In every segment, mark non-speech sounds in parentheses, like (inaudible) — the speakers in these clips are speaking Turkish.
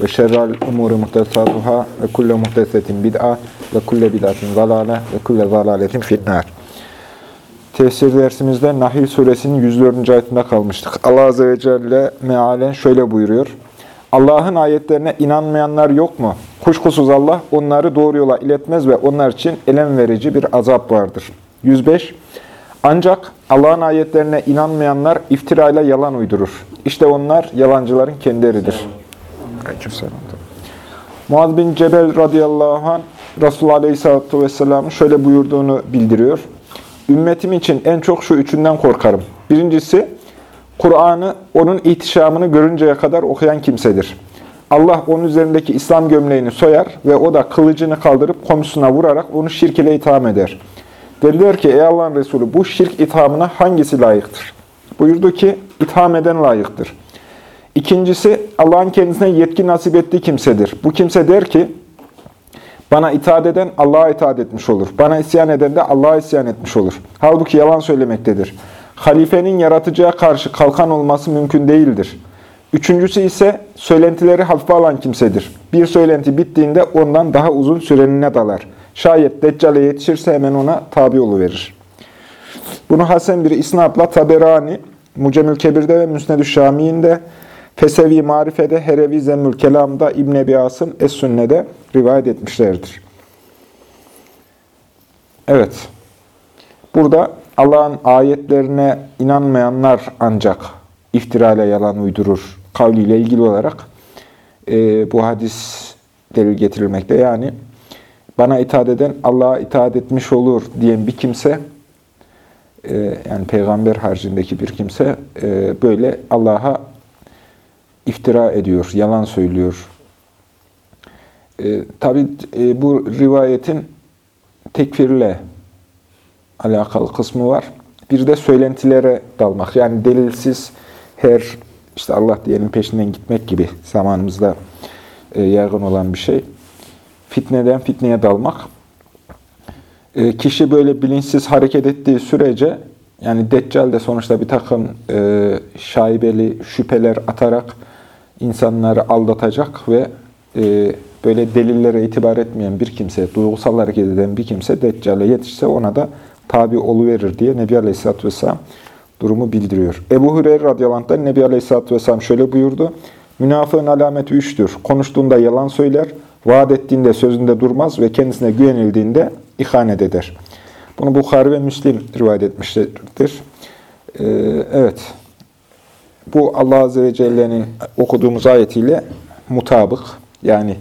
ve şerrel umuri muhtesatuhâ ve kulle muhtesetin bid'a ve kulle bid'atin zalâle ve kulle zalâletin finnâr. Tefsir dersimizde Nahil suresinin 104. ayetinde kalmıştık. Allah Azze ve Celle mealen şöyle buyuruyor. Allah'ın ayetlerine inanmayanlar yok mu? Kuşkusuz Allah onları doğru yola iletmez ve onlar için elem verici bir azap vardır. 105. Ancak Allah'ın ayetlerine inanmayanlar iftirayla yalan uydurur. İşte onlar yalancıların kendileridir. Aleykümselam. Muaz bin Cebel radıyallahu anh Resulullah aleyhissalatü vesselamın şöyle buyurduğunu bildiriyor. Ümmetim için en çok şu üçünden korkarım. Birincisi, Kur'an'ı onun ihtişamını görünceye kadar okuyan kimsedir. Allah onun üzerindeki İslam gömleğini soyar ve o da kılıcını kaldırıp komşusuna vurarak onu şirk ile itham eder. Dediler ki ey Allah'ın Resulü bu şirk ithamına hangisi layıktır? Buyurdu ki itham eden layıktır. İkincisi Allah'ın kendisine yetki nasip ettiği kimsedir. Bu kimse der ki bana itaat eden Allah'a itaat etmiş olur. Bana isyan eden de Allah'a isyan etmiş olur. Halbuki yalan söylemektedir. Halifenin yaratıcıya karşı kalkan olması mümkün değildir. Üçüncüsü ise söylentileri hafife alan kimsedir. Bir söylenti bittiğinde ondan daha uzun sürenine dalar. Şayet Deccal'e yetişirse hemen ona tabi verir. Bunu Hasan bir isnatla Taberani, Mucemül Kebir'de ve Müsned-ü Şami'inde, Fesevi Marife'de, Herevi Zemmül Kelam'da, İbn Ebi Asım Es-Sünne'de rivayet etmişlerdir. Evet. Burada Allah'ın ayetlerine inanmayanlar ancak iftira ile yalan uydurur kavliyle ilgili olarak e, bu hadis delil getirilmekte. Yani bana itaat eden Allah'a itaat etmiş olur diyen bir kimse, e, yani peygamber haricindeki bir kimse e, böyle Allah'a iftira ediyor, yalan söylüyor. E, Tabi e, bu rivayetin tekfirle alakalı kısmı var. Bir de söylentilere dalmak. Yani delilsiz her işte Allah diyenin peşinden gitmek gibi zamanımızda e, yaygın olan bir şey. Fitneden fitneye dalmak. E, kişi böyle bilinçsiz hareket ettiği sürece yani Deccal de sonuçta bir takım e, şaibeli şüpheler atarak insanları aldatacak ve e, böyle delillere itibar etmeyen bir kimse, duygusal hareket eden bir kimse Deccal'e yetişse ona da tabi oluverir diye Nebi Aleyhisselatü Vesselam durumu bildiriyor. Ebu Hureyre radıyallahu anh'tan Nebi Aleyhisselatü Vesselam şöyle buyurdu. Münafığın alameti üçtür. Konuştuğunda yalan söyler, vaat ettiğinde sözünde durmaz ve kendisine güvenildiğinde ihanet eder. Bunu Bukhari ve Müslim rivayet etmişlerdir. Ee, evet. Bu Allah Azze ve Celle'nin okuduğumuz ayetiyle mutabık. Yani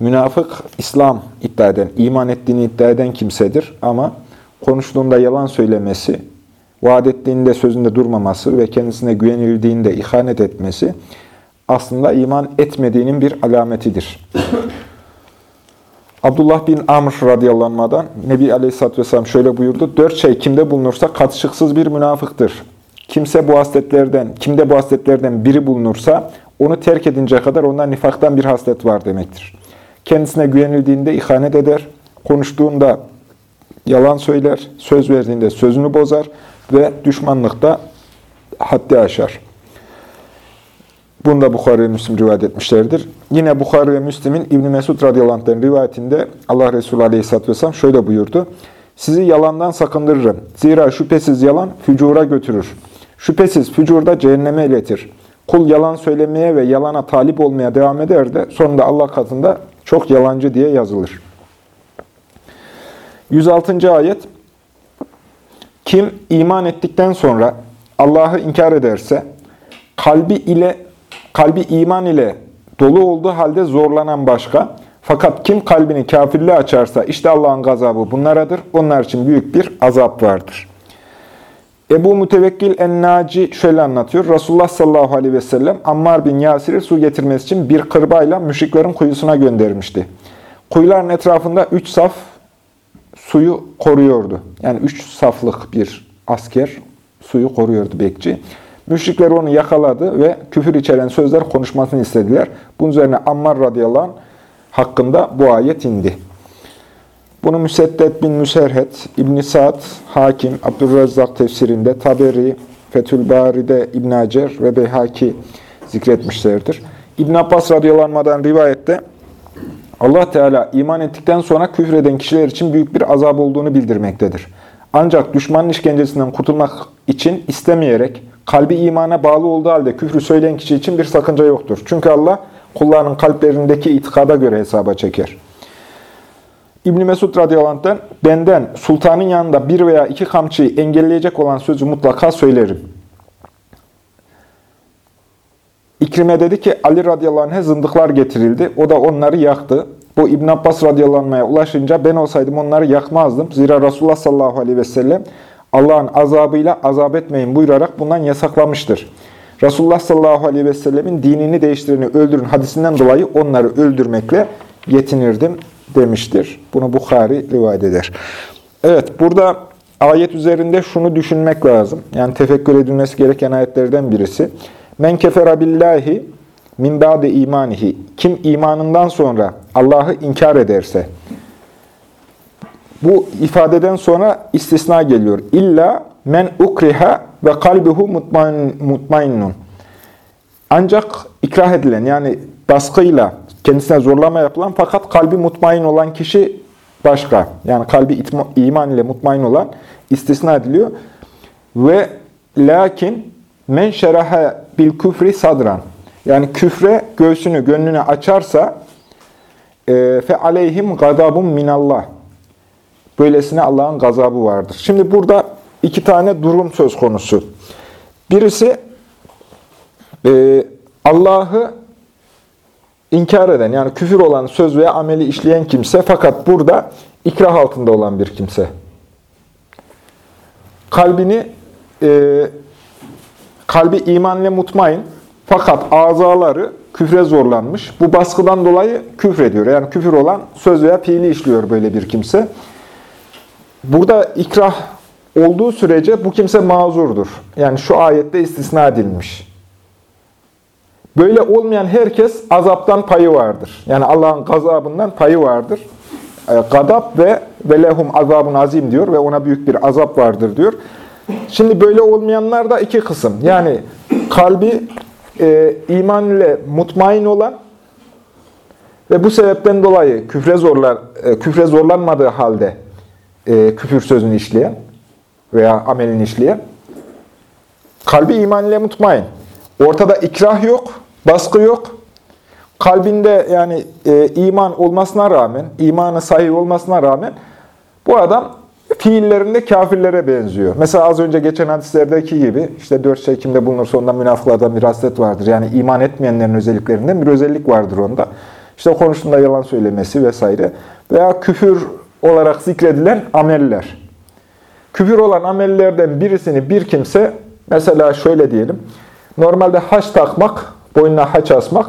münafık İslam iddia eden, iman ettiğini iddia eden kimsedir. Ama konuştuğunda yalan söylemesi, vaat ettiğinde sözünde durmaması ve kendisine güvenildiğinde ihanet etmesi aslında iman etmediğinin bir alametidir. (coughs) Abdullah bin Amr radıyallahu anh'dan Nebi Aleyhisselatü Vesselam şöyle buyurdu. Dört şey kimde bulunursa katışıksız bir münafıktır. Kimse bu hasletlerden, kimde bu hasletlerden biri bulunursa onu terk edinceye kadar ondan nifaktan bir haslet var demektir. Kendisine güvenildiğinde ihanet eder, konuştuğunda yalan söyler, söz verdiğinde sözünü bozar ve düşmanlıkta haddi aşar. Bunu da Bukhari ve Müslim rivayet etmişlerdir. Yine Bukhari ve Müslim'in İbn Mesud radıyallahu rivayetinde Allah Resulü aleyhisselatü vesselam şöyle buyurdu. Sizi yalandan sakındırırım. Zira şüphesiz yalan fücura götürür. Şüphesiz fücurda cehenneme iletir. Kul yalan söylemeye ve yalana talip olmaya devam eder de sonunda Allah katında çok yalancı diye yazılır. 106. ayet Kim iman ettikten sonra Allah'ı inkar ederse, kalbi ile kalbi iman ile dolu olduğu halde zorlanan başka, fakat kim kalbini kafirliğe açarsa işte Allah'ın gazabı bunlaradır. Onlar için büyük bir azap vardır. Ebu Mütevekkil en-Naci şöyle anlatıyor. Resulullah sallallahu aleyhi ve sellem Ammar bin Yasir'i su getirmesi için bir kırbayla müşriklerin kuyusuna göndermişti. Kuyuların etrafında üç saf suyu koruyordu. Yani üç saflık bir asker suyu koruyordu bekçi. Müşrikler onu yakaladı ve küfür içeren sözler konuşmasını istediler. Bunun üzerine Ammar radıyallahu anh hakkında bu ayet indi. Bunu Müseddet bin Müserhet, İbn Sa'd, Hakim, Abdurrazzak tefsirinde, Taberi, Fethül Bari'de İbn Hacer ve Beyhaki zikretmişlerdir. İbn Abbas radıyallahu rivayette Allah Teala iman ettikten sonra küfreden kişiler için büyük bir azap olduğunu bildirmektedir. Ancak düşmanın işkencesinden kurtulmak için istemeyerek kalbi imana bağlı olduğu halde küfrü söyleyen kişi için bir sakınca yoktur. Çünkü Allah kullarının kalplerindeki itikada göre hesaba çeker. İbn Mesud radıyallahu benden sultanın yanında bir veya iki kamçıyı engelleyecek olan sözü mutlaka söylerim. İkrime dedi ki Ali radıyallahu zındıklar getirildi. O da onları yaktı. Bu İbn Abbas radıyallahu ulaşınca ben olsaydım onları yakmazdım. Zira Resulullah sallallahu aleyhi ve sellem Allah'ın azabıyla azap etmeyin buyurarak bundan yasaklamıştır. Resulullah sallallahu aleyhi ve sellemin dinini değiştireni öldürün hadisinden dolayı onları öldürmekle yetinirdim demiştir. Bunu Bukhari rivayet eder. Evet, burada ayet üzerinde şunu düşünmek lazım. Yani tefekkür edilmesi gereken ayetlerden birisi. Men kefera billahi min ba'de imanihi. Kim imanından sonra Allah'ı inkar ederse. Bu ifadeden sonra istisna geliyor. İlla men ukriha ve kalbuhu mutmainnun. Ancak ikrah edilen yani baskıyla kendisine zorlama yapılan fakat kalbi mutmain olan kişi başka. Yani kalbi iman ile mutmain olan istisna ediliyor. Ve lakin men şeraha bil küfri sadran. Yani küfre göğsünü, gönlünü açarsa e, fe aleyhim gadabun minallah. Böylesine Allah'ın gazabı vardır. Şimdi burada iki tane durum söz konusu. Birisi e, Allah'ı inkar eden yani küfür olan söz veya ameli işleyen kimse fakat burada ikrah altında olan bir kimse. Kalbini e, kalbi iman ile mutmain fakat azaları küfre zorlanmış. Bu baskıdan dolayı küfrediyor. Yani küfür olan söz veya fiili işliyor böyle bir kimse. Burada ikrah olduğu sürece bu kimse mazurdur. Yani şu ayette istisna edilmiş. Böyle olmayan herkes azaptan payı vardır. Yani Allah'ın gazabından payı vardır. E, gadap ve velehum azabun azim diyor ve ona büyük bir azap vardır diyor. Şimdi böyle olmayanlar da iki kısım. Yani kalbi e, iman ile mutmain olan ve bu sebepten dolayı küfre zorlar e, küfre zorlanmadığı halde e, küfür sözünü işleyen veya amelini işleyen kalbi iman ile mutmain. Ortada ikrah yok, baskı yok. Kalbinde yani e, iman olmasına rağmen, imanı sahih olmasına rağmen bu adam fiillerinde kafirlere benziyor. Mesela az önce geçen hadislerdeki gibi işte dört şey kimde bulunursa ondan münafıklardan bir haslet vardır. Yani iman etmeyenlerin özelliklerinden bir özellik vardır onda. İşte konuştuğunda yalan söylemesi vesaire. Veya küfür olarak zikredilen ameller. Küfür olan amellerden birisini bir kimse, mesela şöyle diyelim, normalde haç takmak, boynuna haç asmak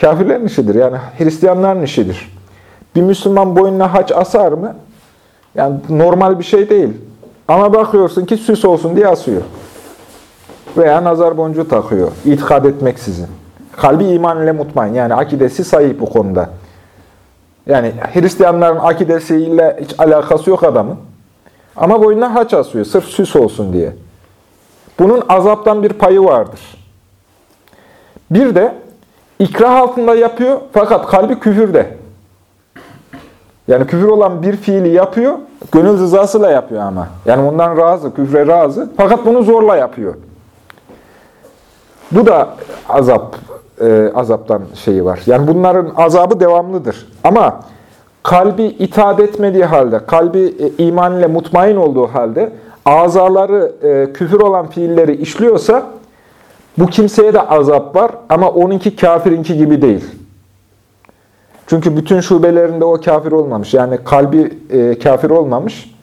kafirlerin işidir. Yani Hristiyanların işidir. Bir Müslüman boynuna haç asar mı? Yani normal bir şey değil. Ama bakıyorsun ki süs olsun diye asıyor. Veya nazar boncuğu takıyor. İtikad etmeksizin. Kalbi iman ile mutmain. Yani akidesi sahip bu konuda. Yani Hristiyanların akidesiyle hiç alakası yok adamın. Ama boynuna haç asıyor. Sırf süs olsun diye. Bunun azaptan bir payı vardır. Bir de ikrah altında yapıyor fakat kalbi küfürde. Yani küfür olan bir fiili yapıyor, gönül rızasıyla yapıyor ama. Yani ondan razı, küfre razı. Fakat bunu zorla yapıyor. Bu da azap, e, azaptan şeyi var. Yani bunların azabı devamlıdır. Ama kalbi itaat etmediği halde, kalbi e, iman ile mutmain olduğu halde, azaları e, küfür olan fiilleri işliyorsa, bu kimseye de azap var ama onunki kafirinki gibi değil. Çünkü bütün şubelerinde o kafir olmamış. Yani kalbi e, kafir olmamış.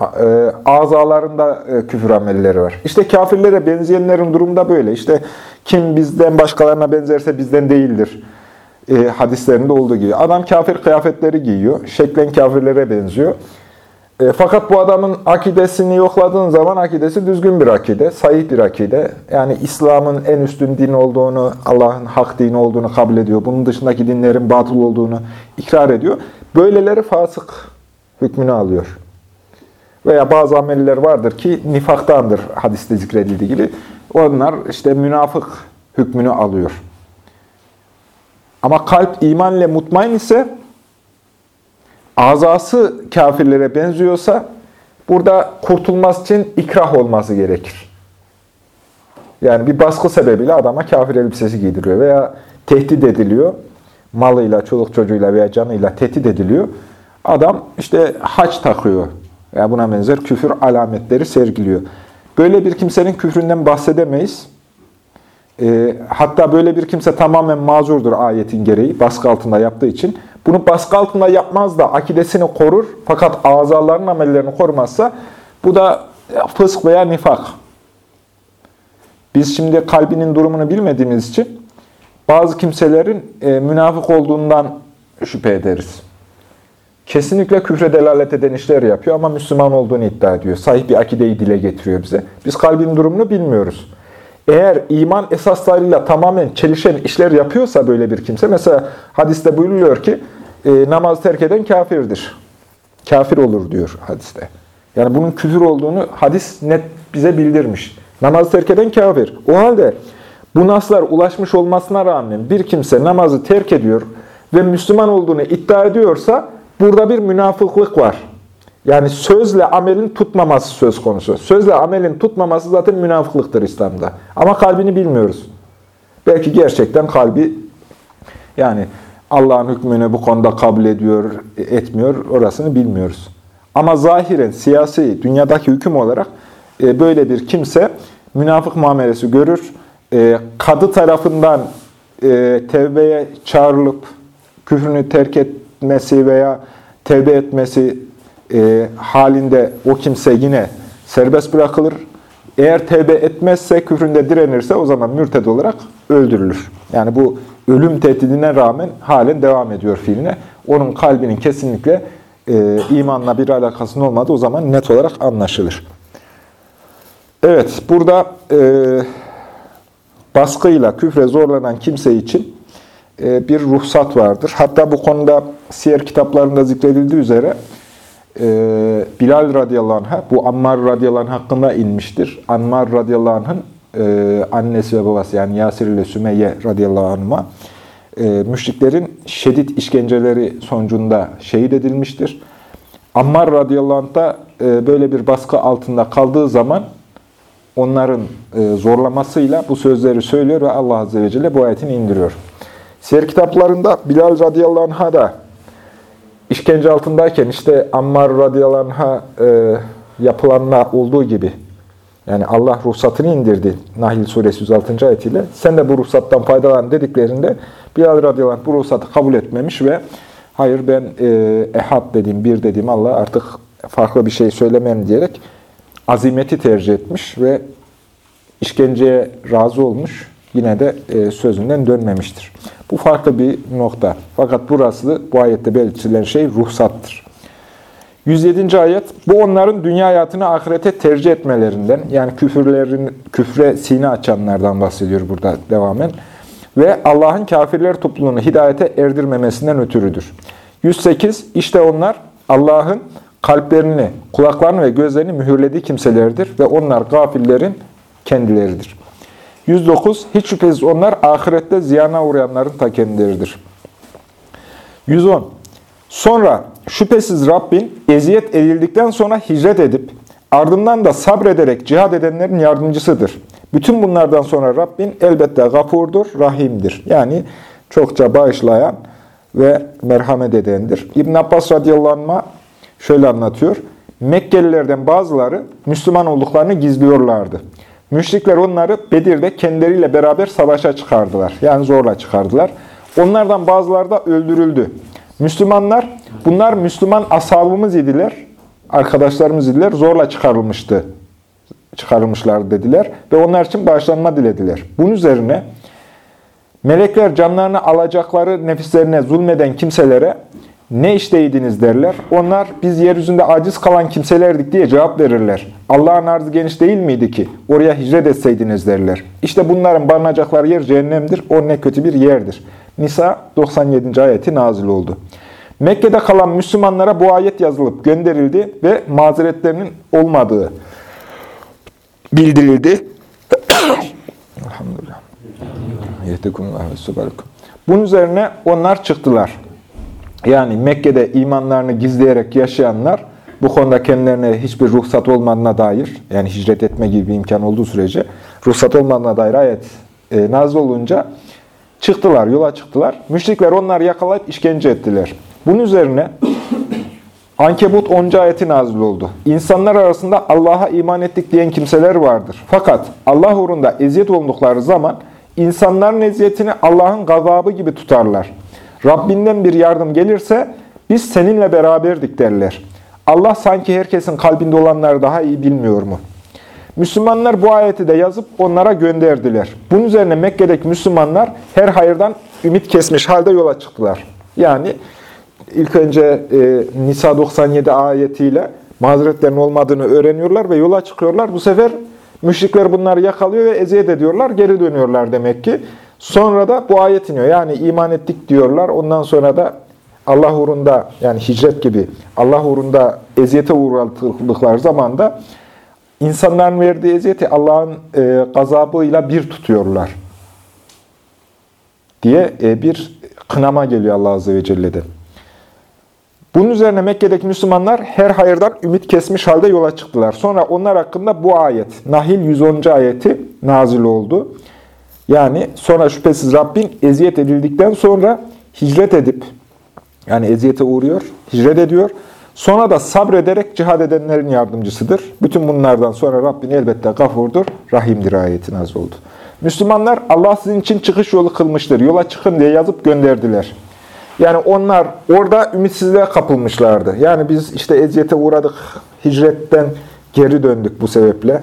e, azalarında e, küfür amelleri var. İşte kafirlere benzeyenlerin durumu da böyle. İşte kim bizden başkalarına benzerse bizden değildir. E, hadislerinde olduğu gibi. Adam kafir kıyafetleri giyiyor. Şeklen kafirlere benziyor. E, fakat bu adamın akidesini yokladığın zaman akidesi düzgün bir akide, sahih bir akide. Yani İslam'ın en üstün din olduğunu, Allah'ın hak dini olduğunu kabul ediyor. Bunun dışındaki dinlerin batıl olduğunu ikrar ediyor. Böyleleri fasık hükmünü alıyor. Veya bazı ameller vardır ki nifaktandır hadiste zikredildiği gibi. Onlar işte münafık hükmünü alıyor. Ama kalp iman ile mutmain ise azası kafirlere benziyorsa burada kurtulması için ikrah olması gerekir. Yani bir baskı sebebiyle adama kafir elbisesi giydiriyor veya tehdit ediliyor. Malıyla, çoluk çocuğuyla veya canıyla tehdit ediliyor. Adam işte haç takıyor. Yani buna benzer küfür alametleri sergiliyor. Böyle bir kimsenin küfründen bahsedemeyiz. E, hatta böyle bir kimse tamamen mazurdur ayetin gereği, baskı altında yaptığı için. Bunu baskı altında yapmaz da akidesini korur fakat azaların amellerini korumazsa bu da fısk veya nifak. Biz şimdi kalbinin durumunu bilmediğimiz için bazı kimselerin e, münafık olduğundan şüphe ederiz. Kesinlikle küfre delalet eden işler yapıyor ama Müslüman olduğunu iddia ediyor. Sahih bir akideyi dile getiriyor bize. Biz kalbin durumunu bilmiyoruz. Eğer iman esaslarıyla tamamen çelişen işler yapıyorsa böyle bir kimse, mesela hadiste buyuruluyor ki, e, namaz terk eden kafirdir. Kafir olur diyor hadiste. Yani bunun küfür olduğunu hadis net bize bildirmiş. Namaz terk eden kafir. O halde bu naslar ulaşmış olmasına rağmen bir kimse namazı terk ediyor ve Müslüman olduğunu iddia ediyorsa burada bir münafıklık var. Yani sözle amelin tutmaması söz konusu. Sözle amelin tutmaması zaten münafıklıktır İslam'da. Ama kalbini bilmiyoruz. Belki gerçekten kalbi yani Allah'ın hükmünü bu konuda kabul ediyor, etmiyor, orasını bilmiyoruz. Ama zahiren, siyasi, dünyadaki hüküm olarak e, böyle bir kimse münafık muamelesi görür. E, kadı tarafından e, tevbeye çağrılıp küfrünü terk etmesi veya tevbe etmesi halinde o kimse yine serbest bırakılır. Eğer tevbe etmezse, küfründe direnirse o zaman mürted olarak öldürülür. Yani bu ölüm tehdidine rağmen halen devam ediyor fiiline. Onun kalbinin kesinlikle e, imanla bir alakasının olmadığı o zaman net olarak anlaşılır. Evet, burada e, baskıyla küfre zorlanan kimse için e, bir ruhsat vardır. Hatta bu konuda siyer kitaplarında zikredildiği üzere e, Bilal radıyallahu anh'a, bu Ammar radıyallahu anh hakkında inmiştir. Ammar radıyallahu anh'ın e, annesi ve babası yani Yasir ile Sümeyye radıyallahu anh'a e, müşriklerin şiddet işkenceleri sonucunda şehit edilmiştir. Ammar radıyallahu anh da e, böyle bir baskı altında kaldığı zaman onların zorlamasıyla bu sözleri söylüyor ve Allah azze ve celle bu ayetini indiriyor. Siyer kitaplarında Bilal radıyallahu anh'a da işkence altındayken işte Ammar radıyallahu e, yapılanla olduğu gibi yani Allah ruhsatını indirdi Nahil suresi 106. ayetiyle. Sen de bu ruhsattan faydalan dediklerinde Bilal radıyallahu bu ruhsatı kabul etmemiş ve hayır ben e, ehad dediğim, bir dediğim Allah artık farklı bir şey söylemem diyerek azimeti tercih etmiş ve işkenceye razı olmuş. Yine de e, sözünden dönmemiştir. Bu farklı bir nokta. Fakat burası bu ayette belirtilen şey ruhsattır. 107. ayet, bu onların dünya hayatını ahirete tercih etmelerinden, yani küfürlerin, küfre sine açanlardan bahsediyor burada devamen, ve Allah'ın kafirler topluluğunu hidayete erdirmemesinden ötürüdür. 108, işte onlar Allah'ın kalplerini, kulaklarını ve gözlerini mühürlediği kimselerdir ve onlar gafillerin kendileridir. 109, hiç şüphesiz onlar ahirette ziyana uğrayanların ta kendileridir. 110, Sonra şüphesiz Rabbin eziyet edildikten sonra hicret edip ardından da sabrederek cihad edenlerin yardımcısıdır. Bütün bunlardan sonra Rabbin elbette gafurdur, rahimdir. Yani çokça bağışlayan ve merhamet edendir. İbn Abbas radıyallahu anh şöyle anlatıyor. Mekkelilerden bazıları Müslüman olduklarını gizliyorlardı. Müşrikler onları Bedir'de kendileriyle beraber savaşa çıkardılar. Yani zorla çıkardılar. Onlardan bazıları da öldürüldü. Müslümanlar, bunlar Müslüman ashabımız idiler. arkadaşlarımız dediler zorla çıkarılmıştı. Çıkarılmışlar dediler ve onlar için bağışlanma dilediler. Bunun üzerine melekler canlarını alacakları nefislerine zulmeden kimselere ne işteydiniz derler. Onlar biz yeryüzünde aciz kalan kimselerdik diye cevap verirler. Allah'ın arzı geniş değil miydi ki? Oraya hicret etseydiniz derler. İşte bunların barınacakları yer cehennemdir. O ne kötü bir yerdir. Nisa 97. ayeti nazil oldu. Mekke'de kalan Müslümanlara bu ayet yazılıp gönderildi ve mazeretlerinin olmadığı bildirildi. (coughs) Elhamdülillah. Bunun üzerine onlar çıktılar. Yani Mekke'de imanlarını gizleyerek yaşayanlar bu konuda kendilerine hiçbir ruhsat olmadığına dair, yani hicret etme gibi bir imkan olduğu sürece ruhsat olmadığına dair ayet e, nazil olunca çıktılar, yola çıktılar. Müşrikler onları yakalayıp işkence ettiler. Bunun üzerine (coughs) Ankebut 10. ayeti nazil oldu. İnsanlar arasında Allah'a iman ettik diyen kimseler vardır. Fakat Allah uğrunda eziyet oldukları zaman insanların eziyetini Allah'ın gazabı gibi tutarlar. Rabbinden bir yardım gelirse biz seninle beraberdik derler. Allah sanki herkesin kalbinde olanları daha iyi bilmiyor mu? Müslümanlar bu ayeti de yazıp onlara gönderdiler. Bunun üzerine Mekke'deki Müslümanlar her hayırdan ümit kesmiş halde yola çıktılar. Yani ilk önce e, Nisa 97 ayetiyle mazeretlerin olmadığını öğreniyorlar ve yola çıkıyorlar. Bu sefer müşrikler bunları yakalıyor ve eziyet ediyorlar, geri dönüyorlar demek ki. Sonra da bu ayet iniyor. Yani iman ettik diyorlar. Ondan sonra da Allah uğrunda yani hicret gibi Allah uğrunda eziyete uğradıkları zaman da insanların verdiği eziyeti Allah'ın e, gazabıyla bir tutuyorlar diye e, bir kınama geliyor Allah Azze ve Celle'den. Bunun üzerine Mekke'deki Müslümanlar her hayırdan ümit kesmiş halde yola çıktılar. Sonra onlar hakkında bu ayet, Nahil 110. ayeti nazil oldu. Yani sonra şüphesiz Rabbin eziyet edildikten sonra hicret edip, yani eziyete uğruyor, hicret ediyor. Sonra da sabrederek cihad edenlerin yardımcısıdır. Bütün bunlardan sonra Rabbin elbette gafurdur, rahimdir ayeti nazil oldu. Müslümanlar Allah sizin için çıkış yolu kılmıştır, yola çıkın diye yazıp gönderdiler. Yani onlar orada ümitsizliğe kapılmışlardı. Yani biz işte eziyete uğradık, hicretten geri döndük bu sebeple.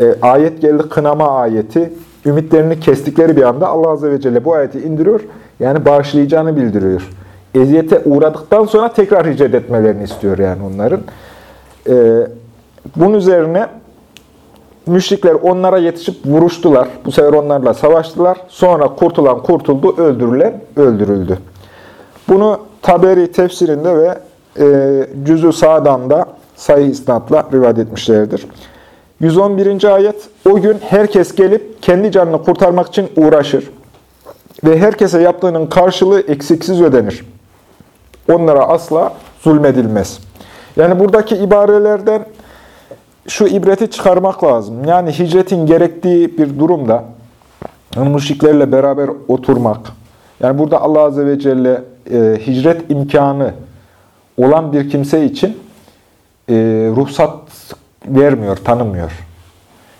E, ayet geldi, kınama ayeti. Ümitlerini kestikleri bir anda Allah Azze ve Celle bu ayeti indiriyor. Yani bağışlayacağını bildiriyor. Eziyete uğradıktan sonra tekrar hicret etmelerini istiyor yani onların. E, bunun üzerine müşrikler onlara yetişip vuruştular. Bu sefer onlarla savaştılar. Sonra kurtulan kurtuldu, öldürülen öldürüldü. Bunu Taberi tefsirinde ve e, Cüzü Sa'dan sayı isnatla rivayet etmişlerdir. 111. ayet, o gün herkes gelip kendi canını kurtarmak için uğraşır ve herkese yaptığının karşılığı eksiksiz ödenir. Onlara asla zulmedilmez. Yani buradaki ibarelerden şu ibreti çıkarmak lazım. Yani hicretin gerektiği bir durumda müşriklerle beraber oturmak. Yani burada Allah Azze ve Celle e, hicret imkanı olan bir kimse için e, ruhsat vermiyor, tanımıyor.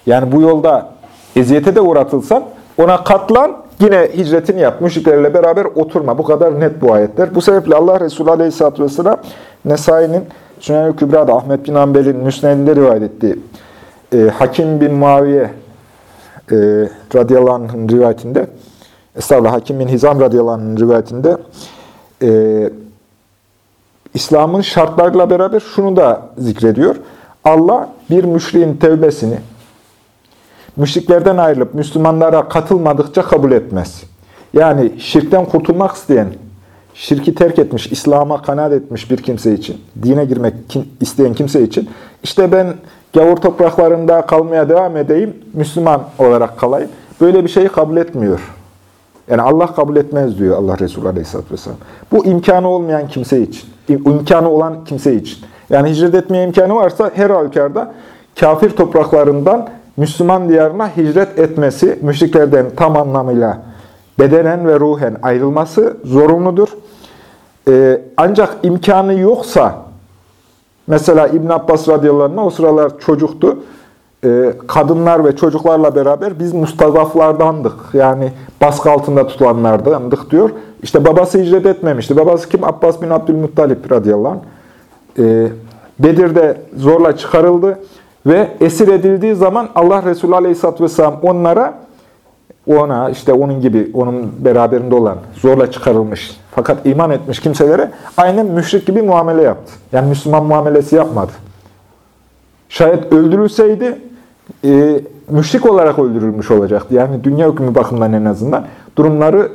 Yani bu yolda eziyete de uğratılsan ona katlan, yine hicretini yap. Müşriklerle beraber oturma. Bu kadar net bu ayetler. Bu sebeple Allah Resulü Aleyhisselatü Vesselam Nesai'nin Sünen-i Kübra'da Ahmet bin Ambel'in Müsned'inde rivayet ettiği e, Hakim bin Muaviye e, radıyallahu anh'ın rivayetinde Estağfurullah Hakim bin Hizam radıyallahu anh'ın rivayetinde e, İslam'ın şartlarıyla beraber şunu da zikrediyor. Allah bir müşriğin tevbesini müşriklerden ayrılıp Müslümanlara katılmadıkça kabul etmez. Yani şirkten kurtulmak isteyen, şirki terk etmiş, İslam'a kanaat etmiş bir kimse için, dine girmek isteyen kimse için, işte ben gavur topraklarında kalmaya devam edeyim, Müslüman olarak kalayım. Böyle bir şeyi kabul etmiyor. Yani Allah kabul etmez diyor Allah Resulü Aleyhisselatü Vesselam. Bu imkanı olmayan kimse için, imkanı olan kimse için. Yani hicret etmeye imkanı varsa her halükarda kafir topraklarından Müslüman diyarına hicret etmesi, müşriklerden tam anlamıyla bedenen ve ruhen ayrılması zorunludur. Ee, ancak imkanı yoksa, mesela İbn Abbas radıyallahu o sıralar çocuktu, ee, kadınlar ve çocuklarla beraber biz mustazaflardandık. Yani baskı altında tutulanlardandık diyor. İşte babası hicret etmemişti. Babası kim? Abbas bin Abdülmuttalip radıyallahu. Ee, Bedir'de zorla çıkarıldı ve esir edildiği zaman Allah Resulü Aleyhisselatü Vesselam onlara ona işte onun gibi onun beraberinde olan zorla çıkarılmış fakat iman etmiş kimselere aynen müşrik gibi muamele yaptı. Yani Müslüman muamelesi yapmadı. Şayet öldürülseydi e, müşrik olarak öldürülmüş olacaktı. Yani dünya hükmü bakımından en azından durumları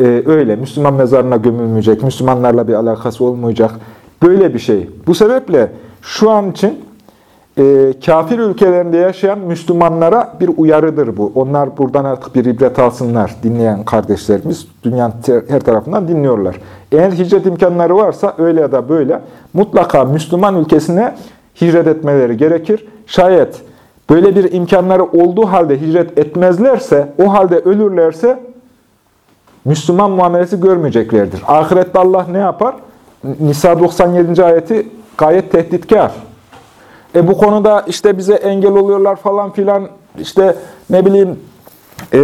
e, öyle. Müslüman mezarına gömülmeyecek, Müslümanlarla bir alakası olmayacak. Böyle bir şey. Bu sebeple şu an için e, kafir ülkelerinde yaşayan Müslümanlara bir uyarıdır bu. Onlar buradan artık bir ibret alsınlar dinleyen kardeşlerimiz. Dünyanın her tarafından dinliyorlar. Eğer hicret imkanları varsa öyle ya da böyle mutlaka Müslüman ülkesine hicret etmeleri gerekir. Şayet böyle bir imkanları olduğu halde hicret etmezlerse, o halde ölürlerse Müslüman muamelesi görmeyeceklerdir. Ahirette Allah ne yapar? Nisa 97. ayeti gayet tehditkar. E bu konuda işte bize engel oluyorlar falan filan, işte ne bileyim e,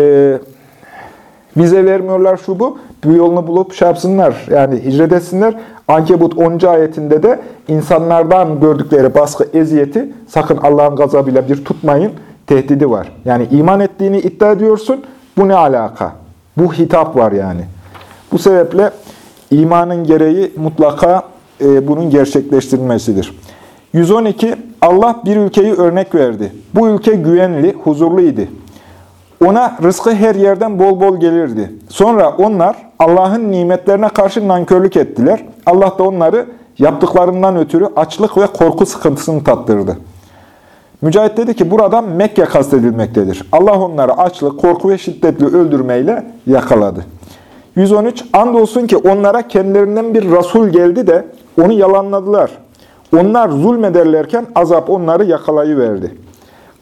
vize vermiyorlar şu bu. Bu yolunu bulup şey yapsınlar, yani hicret etsinler. Ankebut 10. ayetinde de insanlardan gördükleri baskı, eziyeti sakın Allah'ın gazabıyla bir tutmayın tehdidi var. Yani iman ettiğini iddia ediyorsun, bu ne alaka? Bu hitap var yani. Bu sebeple imanın gereği mutlaka e, bunun gerçekleştirilmesidir. 112. Allah bir ülkeyi örnek verdi. Bu ülke güvenli, huzurluydu. Ona rızkı her yerden bol bol gelirdi. Sonra onlar Allah'ın nimetlerine karşı nankörlük ettiler. Allah da onları yaptıklarından ötürü açlık ve korku sıkıntısını tattırdı. Mücahit dedi ki buradan Mekke kastedilmektedir. Allah onları açlık, korku ve şiddetli öldürmeyle yakaladı. 113. Andolsun ki onlara kendilerinden bir Resul geldi de onu yalanladılar. Onlar zulmederlerken azap onları yakalayıverdi.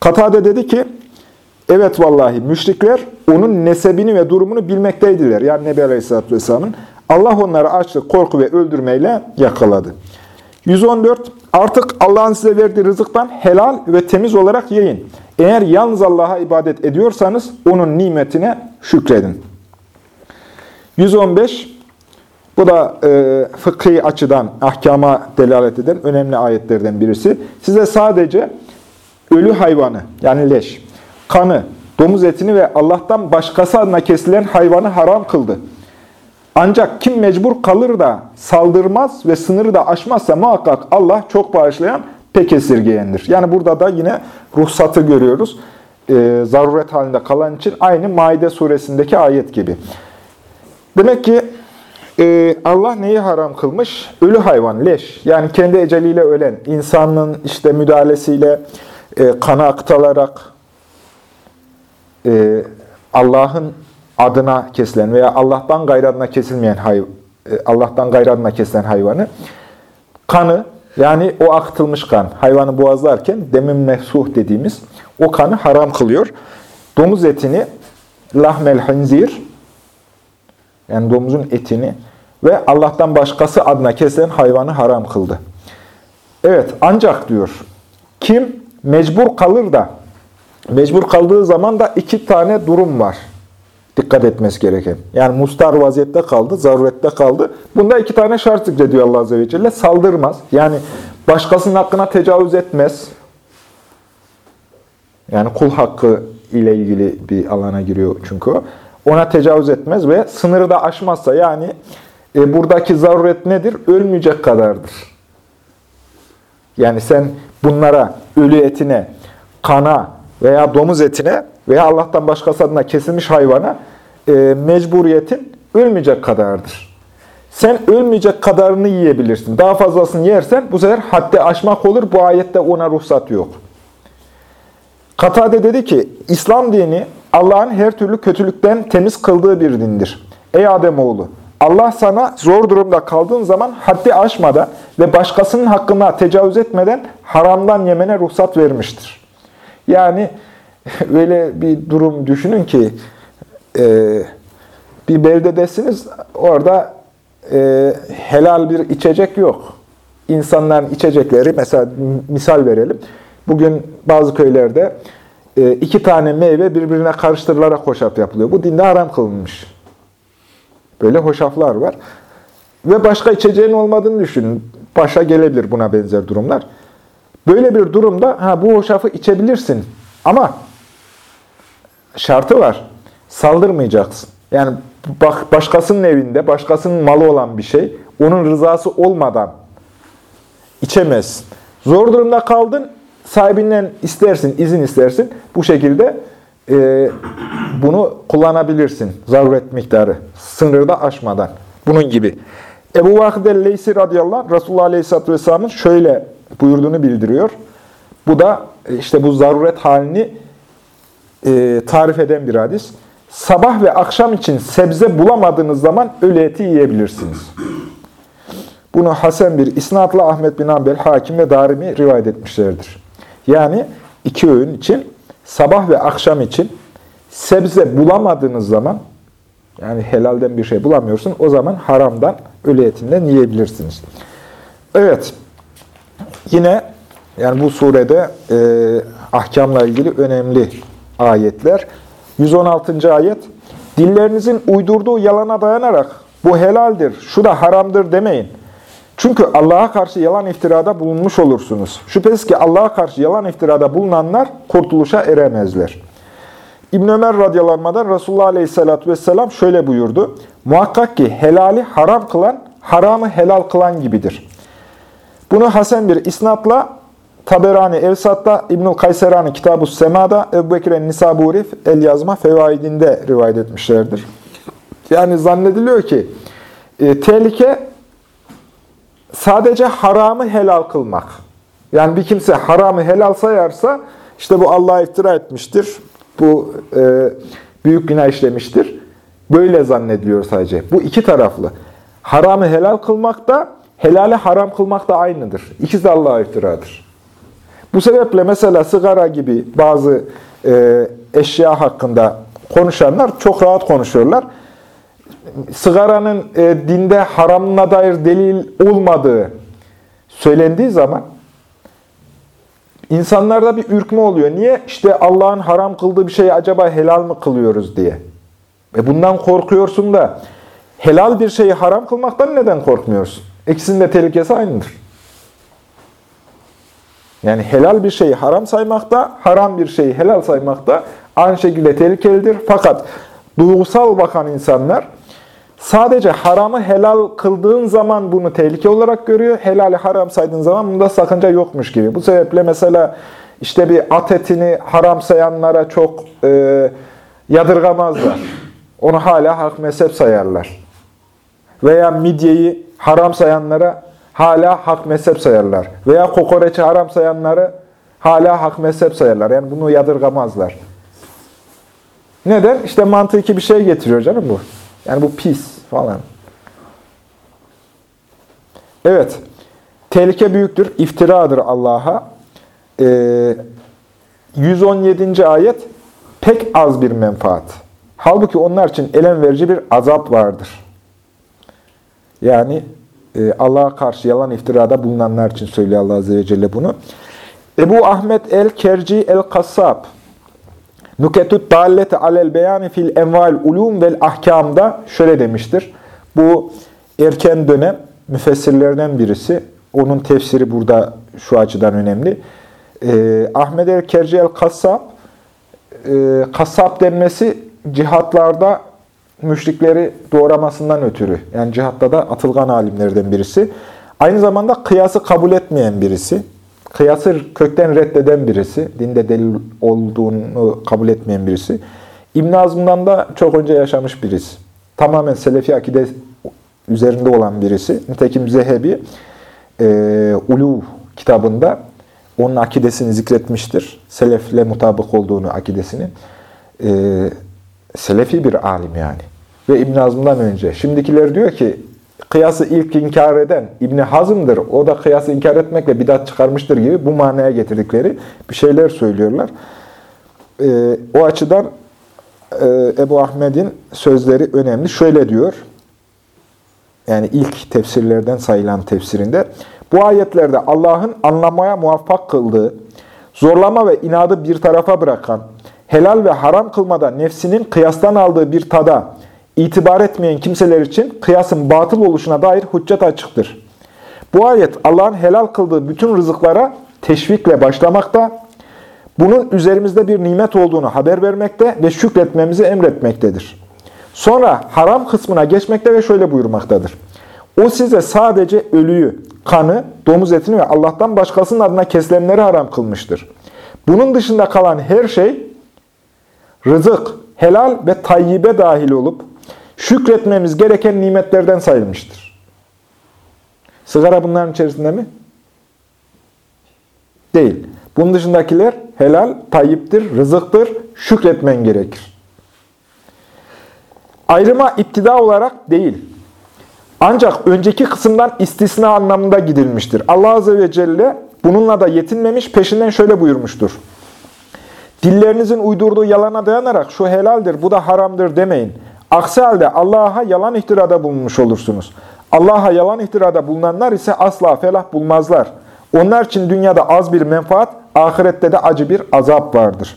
Katade dedi ki, evet vallahi müşrikler onun nesebini ve durumunu bilmekteydiler. Yani Nebi Aleyhisselatü Vesselam'ın. Allah onları açlık, korku ve öldürmeyle yakaladı. 114. Artık Allah'ın size verdiği rızıktan helal ve temiz olarak yiyin. Eğer yalnız Allah'a ibadet ediyorsanız onun nimetine şükredin. 115. Bu da e, fıkhi açıdan ahkama delalet eden önemli ayetlerden birisi. Size sadece ölü hayvanı yani leş, kanı, domuz etini ve Allah'tan başkası adına kesilen hayvanı haram kıldı. Ancak kim mecbur kalır da saldırmaz ve sınırı da aşmazsa muhakkak Allah çok bağışlayan pek esirgeyendir. Yani burada da yine ruhsatı görüyoruz. Ee, zaruret halinde kalan için aynı Maide suresindeki ayet gibi. Demek ki e, Allah neyi haram kılmış? Ölü hayvan, leş. Yani kendi eceliyle ölen, insanın işte müdahalesiyle e, kana akıtılarak e, Allah'ın adına kesilen veya Allah'tan gayrı adına kesilmeyen hayvan, e, Allah'tan gayrı adına kesilen hayvanı kanı yani o akıtılmış kan hayvanı boğazlarken demin mehsuh dediğimiz o kanı haram kılıyor. Domuz etini lahmel hinzir yani domuzun etini ve Allah'tan başkası adına kesilen hayvanı haram kıldı. Evet ancak diyor kim mecbur kalır da mecbur kaldığı zaman da iki tane durum var dikkat etmesi gereken. Yani mustar vaziyette kaldı, zarurette kaldı. Bunda iki tane şart zikrediyor Allah Azze ve Celle. Saldırmaz. Yani başkasının hakkına tecavüz etmez. Yani kul hakkı ile ilgili bir alana giriyor çünkü o. Ona tecavüz etmez ve sınırı da aşmazsa yani e, buradaki zaruret nedir? Ölmeyecek kadardır. Yani sen bunlara, ölü etine, kana veya domuz etine veya Allah'tan başkası adına kesilmiş hayvana e, mecburiyetin ölmeyecek kadardır. Sen ölmeyecek kadarını yiyebilirsin. Daha fazlasını yersen bu sefer haddi aşmak olur. Bu ayette ona ruhsat yok. Katade dedi ki, İslam dini Allah'ın her türlü kötülükten temiz kıldığı bir dindir. Ey Ademoğlu! Allah sana zor durumda kaldığın zaman haddi aşmadan ve başkasının hakkına tecavüz etmeden haramdan yemene ruhsat vermiştir. Yani (laughs) böyle bir durum düşünün ki e, bir beldedesiniz orada e, helal bir içecek yok. İnsanların içecekleri mesela misal verelim. Bugün bazı köylerde iki tane meyve birbirine karıştırılarak hoşaf yapılıyor. Bu dinde haram kılınmış. Böyle hoşaflar var. Ve başka içeceğin olmadığını düşünün. Başa gelebilir buna benzer durumlar. Böyle bir durumda ha bu hoşafı içebilirsin ama şartı var. Saldırmayacaksın. Yani bak başkasının evinde, başkasının malı olan bir şey, onun rızası olmadan içemezsin. Zor durumda kaldın, sahibinden istersin, izin istersin. Bu şekilde e, bunu kullanabilirsin. Zaruret miktarı. Sınırda aşmadan. Bunun gibi. Ebu Vakid el-Leysi radıyallahu anh, Resulullah aleyhisselatü vesselamın şöyle buyurduğunu bildiriyor. Bu da e, işte bu zaruret halini e, tarif eden bir hadis. Sabah ve akşam için sebze bulamadığınız zaman ölü eti yiyebilirsiniz. Bunu Hasan bir isnatla Ahmet bin Ambel, Hakim ve Darimi rivayet etmişlerdir. Yani iki öğün için, sabah ve akşam için sebze bulamadığınız zaman, yani helalden bir şey bulamıyorsun, o zaman haramdan, ölü etinden yiyebilirsiniz. Evet, yine yani bu surede e, ahkamla ilgili önemli ayetler. 116. ayet, dillerinizin uydurduğu yalana dayanarak bu helaldir, şu da haramdır demeyin. Çünkü Allah'a karşı yalan iftirada bulunmuş olursunuz. Şüphesiz ki Allah'a karşı yalan iftirada bulunanlar kurtuluşa eremezler. İbn Ömer radyalanmadan Resulullah aleyhissalatü vesselam şöyle buyurdu. Muhakkak ki helali haram kılan, haramı helal kılan gibidir. Bunu Hasan bir isnatla Taberani Evsat'ta, İbnül Kayserani Kitab-ı Sema'da, Ebu Bekir'in Nisaburi El Yazma Fevaidinde rivayet etmişlerdir. Yani zannediliyor ki e, tehlike sadece haramı helal kılmak. Yani bir kimse haramı helal sayarsa işte bu Allah'a iftira etmiştir. Bu e, büyük günah işlemiştir. Böyle zannediliyor sadece. Bu iki taraflı. Haramı helal kılmak da helali haram kılmak da aynıdır. İkisi de Allah'a iftiradır. Bu sebeple mesela sigara gibi bazı e, eşya hakkında konuşanlar çok rahat konuşuyorlar. Sigaranın e, dinde haramına dair delil olmadığı söylendiği zaman insanlarda bir ürkme oluyor. Niye? İşte Allah'ın haram kıldığı bir şeyi acaba helal mı kılıyoruz diye. E bundan korkuyorsun da helal bir şeyi haram kılmaktan neden korkmuyorsun? İkisinin de tehlikesi aynıdır. Yani helal bir şeyi haram saymakta, haram bir şeyi helal saymakta aynı şekilde tehlikelidir. Fakat duygusal bakan insanlar sadece haramı helal kıldığın zaman bunu tehlike olarak görüyor. Helali haram saydığın zaman bunda sakınca yokmuş gibi. Bu sebeple mesela işte bir at etini haram sayanlara çok e, yadırgamazlar. Onu hala hak mezhep sayarlar. Veya midyeyi haram sayanlara hala hak mezhep sayarlar. Veya kokoreçi haram sayanları hala hak mezhep sayarlar. Yani bunu yadırgamazlar. Neden? İşte mantıki bir şey getiriyor canım bu. Yani bu pis falan. Evet. Tehlike büyüktür. iftiradır Allah'a. Ee, 117. ayet pek az bir menfaat. Halbuki onlar için elem verici bir azap vardır. Yani e, Allah'a karşı yalan iftirada bulunanlar için söylüyor Allah Azze ve Celle bunu. Ebu Ahmet el-Kerci el-Kassab Nuketut dallete alel beyani fil enval ulum vel ahkamda şöyle demiştir. Bu erken dönem müfessirlerden birisi. Onun tefsiri burada şu açıdan önemli. Ee, Ahmet el-Kerci el-Kassab e, Kassab denmesi cihatlarda müşrikleri doğramasından ötürü. Yani cihatta da atılgan alimlerden birisi. Aynı zamanda kıyası kabul etmeyen birisi. Kıyası kökten reddeden birisi. Dinde delil olduğunu kabul etmeyen birisi. İbn Azm'dan da çok önce yaşamış birisi. Tamamen Selefi akide üzerinde olan birisi. Nitekim Zehebi e, Ulu kitabında onun akidesini zikretmiştir. Selefle mutabık olduğunu akidesini. E, Selefi bir alim yani. Ve İbn Hazm'dan önce. Şimdikiler diyor ki kıyası ilk inkar eden İbni Hazım'dır. O da kıyası inkar etmekle bidat çıkarmıştır gibi bu manaya getirdikleri bir şeyler söylüyorlar. Ee, o açıdan e, Ebu Ahmet'in sözleri önemli. Şöyle diyor, yani ilk tefsirlerden sayılan tefsirinde, bu ayetlerde Allah'ın anlamaya muvaffak kıldığı, zorlama ve inadı bir tarafa bırakan, helal ve haram kılmada nefsinin kıyastan aldığı bir tada itibar etmeyen kimseler için kıyasın batıl oluşuna dair hüccet açıktır. Bu ayet Allah'ın helal kıldığı bütün rızıklara teşvikle başlamakta, bunun üzerimizde bir nimet olduğunu haber vermekte ve şükretmemizi emretmektedir. Sonra haram kısmına geçmekte ve şöyle buyurmaktadır. O size sadece ölüyü, kanı, domuz etini ve Allah'tan başkasının adına kesilenleri haram kılmıştır. Bunun dışında kalan her şey rızık, helal ve tayyibe dahil olup şükretmemiz gereken nimetlerden sayılmıştır. Sigara bunların içerisinde mi? Değil. Bunun dışındakiler helal, tayyiptir, rızıktır, şükretmen gerekir. Ayrıma iptida olarak değil. Ancak önceki kısımdan istisna anlamında gidilmiştir. Allah Azze ve Celle bununla da yetinmemiş, peşinden şöyle buyurmuştur. Dillerinizin uydurduğu yalana dayanarak şu helaldir, bu da haramdır demeyin. Aksi halde Allah'a yalan ihtirada bulunmuş olursunuz. Allah'a yalan ihtirada bulunanlar ise asla felah bulmazlar. Onlar için dünyada az bir menfaat, ahirette de acı bir azap vardır.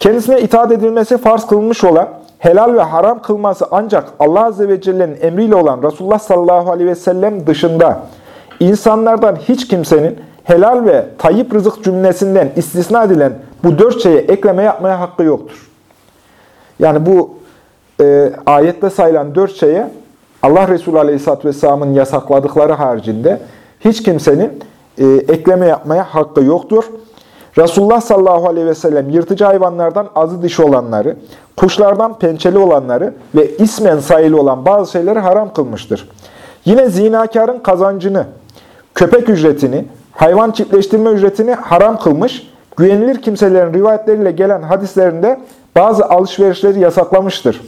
Kendisine itaat edilmesi farz kılınmış olan, helal ve haram kılması ancak Allah Azze ve Celle'nin emriyle olan Resulullah sallallahu aleyhi ve sellem dışında insanlardan hiç kimsenin helal ve tayyip rızık cümlesinden istisna edilen bu dört şeye ekleme yapmaya hakkı yoktur. Yani bu e, ayette sayılan dört şeye Allah Resulü Aleyhisselatü Vesselam'ın yasakladıkları haricinde hiç kimsenin e, ekleme yapmaya hakkı yoktur. Resulullah sallallahu aleyhi ve sellem yırtıcı hayvanlardan azı dişi olanları, kuşlardan pençeli olanları ve ismen sayılı olan bazı şeyleri haram kılmıştır. Yine zinakarın kazancını, köpek ücretini, hayvan çiftleştirme ücretini haram kılmış, güvenilir kimselerin rivayetleriyle gelen hadislerinde bazı alışverişleri yasaklamıştır.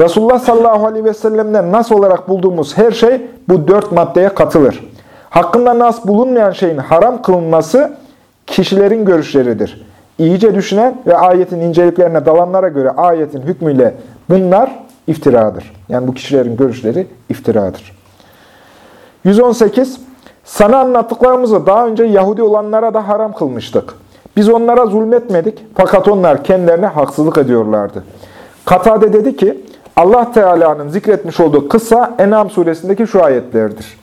Resulullah sallallahu aleyhi ve sellem'den nas olarak bulduğumuz her şey bu dört maddeye katılır. Hakkında nas bulunmayan şeyin haram kılınması kişilerin görüşleridir. İyice düşünen ve ayetin inceliklerine dalanlara göre ayetin hükmüyle bunlar iftiradır. Yani bu kişilerin görüşleri iftiradır. 118. Sana anlattıklarımızı daha önce Yahudi olanlara da haram kılmıştık. Biz onlara zulmetmedik fakat onlar kendilerine haksızlık ediyorlardı. Katade dedi ki, Allah Teala'nın zikretmiş olduğu kısa Enam suresindeki şu ayetlerdir.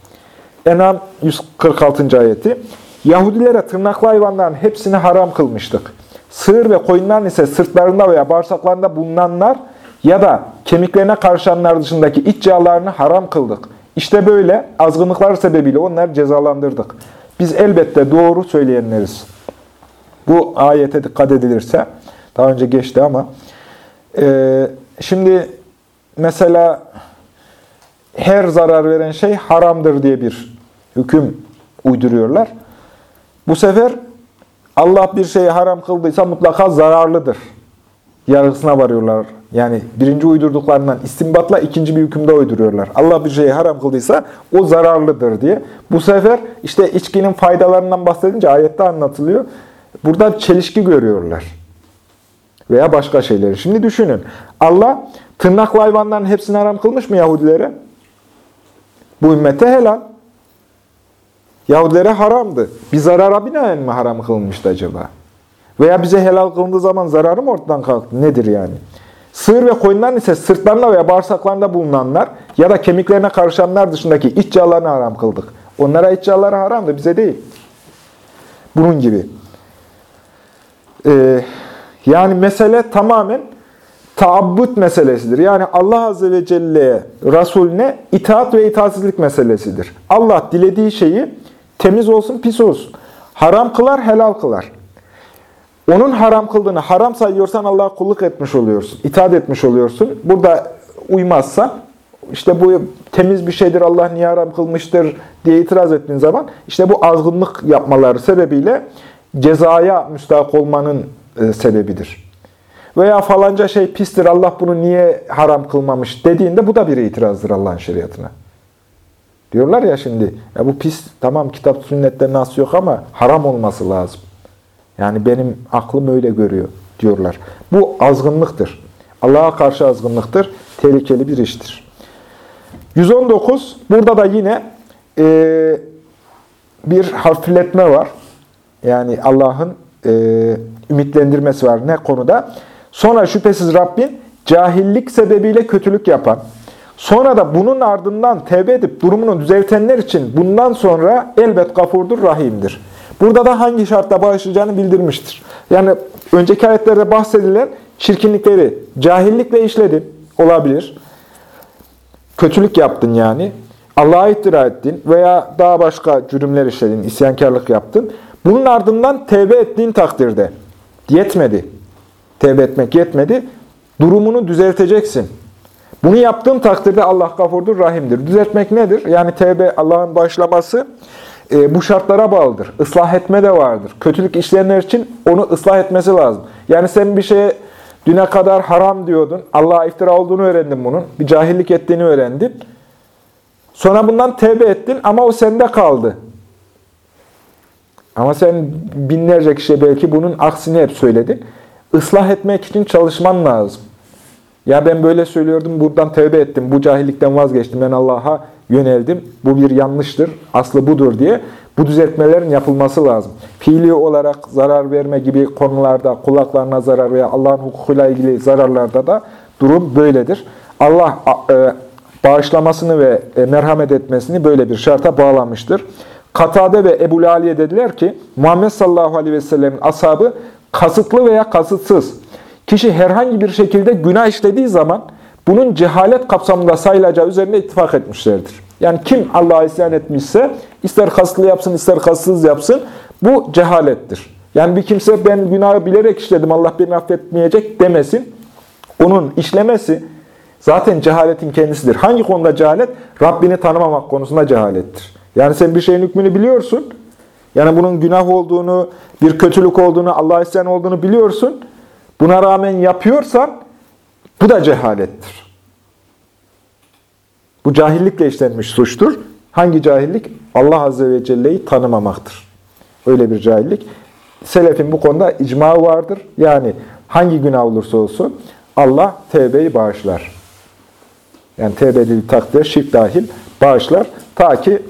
Enam 146. ayeti. Yahudilere tırnaklı hayvanların hepsini haram kılmıştık. Sığır ve koyunların ise sırtlarında veya bağırsaklarında bulunanlar ya da kemiklerine karışanlar dışındaki iç yağlarını haram kıldık. İşte böyle azgınlıklar sebebiyle onları cezalandırdık. Biz elbette doğru söyleyenleriz. Bu ayete dikkat edilirse, daha önce geçti ama, e, şimdi mesela her zarar veren şey haramdır diye bir hüküm uyduruyorlar. Bu sefer Allah bir şeyi haram kıldıysa mutlaka zararlıdır. Yargısına varıyorlar. Yani birinci uydurduklarından istimbatla ikinci bir hükümde uyduruyorlar. Allah bir şeyi haram kıldıysa o zararlıdır diye. Bu sefer işte içkinin faydalarından bahsedince ayette anlatılıyor. Burada çelişki görüyorlar. Veya başka şeyleri. Şimdi düşünün. Allah tırnaklı hayvanların hepsini haram kılmış mı Yahudilere? Bu ümmete helal. Yahudilere haramdı. Bir zarara binaen mi haram kılınmıştı acaba? Veya bize helal kılındığı zaman zararı mı ortadan kalktı? Nedir yani? Sığır ve koyunların ise sırtlarında veya bağırsaklarında bulunanlar ya da kemiklerine karışanlar dışındaki iç yağlarını haram kıldık. Onlara iç yağları haramdı, bize değil. Bunun gibi. Ee, yani mesele tamamen taabbut meselesidir. Yani Allah Azze ve Celle'ye, Resulüne itaat ve itaatsizlik meselesidir. Allah dilediği şeyi temiz olsun, pis olsun. Haram kılar, helal kılar. Onun haram kıldığını haram sayıyorsan Allah'a kulluk etmiş oluyorsun, itaat etmiş oluyorsun. Burada uymazsan, işte bu temiz bir şeydir, Allah niye haram kılmıştır diye itiraz ettiğin zaman, işte bu azgınlık yapmaları sebebiyle cezaya müstahak olmanın e, sebebidir. Veya falanca şey pistir, Allah bunu niye haram kılmamış dediğinde bu da bir itirazdır Allah'ın şeriatına. Diyorlar ya şimdi, ya bu pis, tamam kitap sünnette nas yok ama haram olması lazım. Yani benim aklım öyle görüyor diyorlar. Bu azgınlıktır. Allah'a karşı azgınlıktır. Tehlikeli bir iştir. 119. Burada da yine e, bir hafifletme var. Yani Allah'ın e, ümitlendirmesi var. Ne konuda? Sonra şüphesiz Rabbin cahillik sebebiyle kötülük yapan, sonra da bunun ardından tevbe edip durumunu düzeltenler için bundan sonra elbet gafurdur, rahimdir. Burada da hangi şartla bağışlayacağını bildirmiştir. Yani önceki ayetlerde bahsedilen çirkinlikleri cahillikle işledin olabilir. Kötülük yaptın yani. Allah'a iftira ettin veya daha başka cürümler işledin, isyankarlık yaptın. Bunun ardından tevbe ettiğin takdirde yetmedi. Tevbe etmek yetmedi. Durumunu düzelteceksin. Bunu yaptığın takdirde Allah gafurdur, rahimdir. Düzeltmek nedir? Yani tevbe Allah'ın başlaması e, bu şartlara bağlıdır. Islah etme de vardır. Kötülük işleyenler için onu ıslah etmesi lazım. Yani sen bir şeye düne kadar haram diyordun. Allah'a iftira olduğunu öğrendin bunun. Bir cahillik ettiğini öğrendin. Sonra bundan tevbe ettin ama o sende kaldı. Ama sen binlerce kişiye belki bunun aksini hep söyledin. Islah etmek için çalışman lazım. Ya ben böyle söylüyordum, buradan tövbe ettim, bu cahillikten vazgeçtim, ben Allah'a yöneldim. Bu bir yanlıştır, aslı budur diye bu düzeltmelerin yapılması lazım. Fiili olarak zarar verme gibi konularda, kulaklarına zarar veya Allah'ın hukukuyla ilgili zararlarda da durum böyledir. Allah e, bağışlamasını ve e, merhamet etmesini böyle bir şarta bağlamıştır. Katade ve Ebu Aliye dediler ki, Muhammed sallallahu aleyhi ve sellemin ashabı kasıtlı veya kasıtsız, kişi herhangi bir şekilde günah işlediği zaman bunun cehalet kapsamında sayılacağı üzerine ittifak etmişlerdir. Yani kim Allah'a isyan etmişse, ister kasıtlı yapsın, ister kasıtsız yapsın, bu cehalettir. Yani bir kimse ben günahı bilerek işledim, Allah beni affetmeyecek demesin. Onun işlemesi zaten cehaletin kendisidir. Hangi konuda cehalet? Rabbini tanımamak konusunda cehalettir. Yani sen bir şeyin hükmünü biliyorsun. Yani bunun günah olduğunu, bir kötülük olduğunu, Allah'a isyan olduğunu biliyorsun. Buna rağmen yapıyorsan bu da cehalettir. Bu cahillikle işlenmiş suçtur. Hangi cahillik? Allah Azze ve Celle'yi tanımamaktır. Öyle bir cahillik. Selefin bu konuda icma vardır. Yani hangi günah olursa olsun Allah tevbeyi bağışlar. Yani tevbe edildiği takdirde şirk dahil bağışlar. Ta ki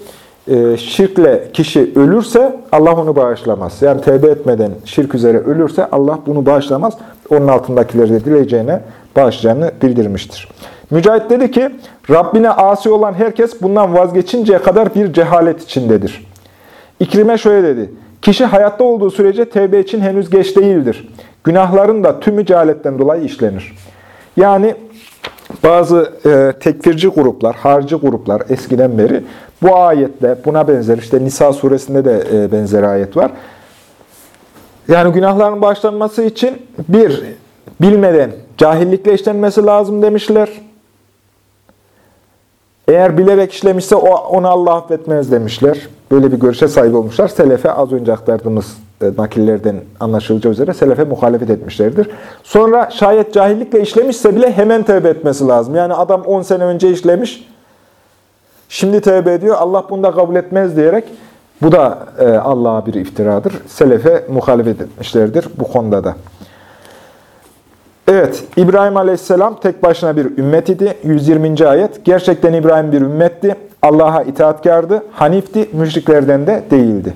şirkle kişi ölürse Allah onu bağışlamaz. Yani tevbe etmeden şirk üzere ölürse Allah bunu bağışlamaz. Onun altındakileri de dileyeceğine bağışlayacağını bildirmiştir. Mücahit dedi ki, Rabbine asi olan herkes bundan vazgeçinceye kadar bir cehalet içindedir. İkrime şöyle dedi, kişi hayatta olduğu sürece tevbe için henüz geç değildir. Günahların da tümü cehaletten dolayı işlenir. Yani bazı e, tekfirci gruplar, harcı gruplar eskiden beri bu ayetle buna benzer, işte Nisa suresinde de e, benzer ayet var. Yani günahların başlanması için bir, bilmeden cahillikle işlenmesi lazım demişler. Eğer bilerek işlemişse onu Allah affetmez demişler. Böyle bir görüşe sahip olmuşlar. Selefe az önce aktardığımız nakillerden anlaşılacağı üzere Selefe muhalefet etmişlerdir. Sonra şayet cahillikle işlemişse bile hemen tövbe etmesi lazım. Yani adam 10 sene önce işlemiş, şimdi tövbe ediyor, Allah bunu da kabul etmez diyerek bu da e, Allah'a bir iftiradır. Selefe muhalefet etmişlerdir bu konuda da. Evet, İbrahim Aleyhisselam tek başına bir ümmet idi. 120. ayet. Gerçekten İbrahim bir ümmetti. Allah'a itaatkardı. Hanifti, müşriklerden de değildi.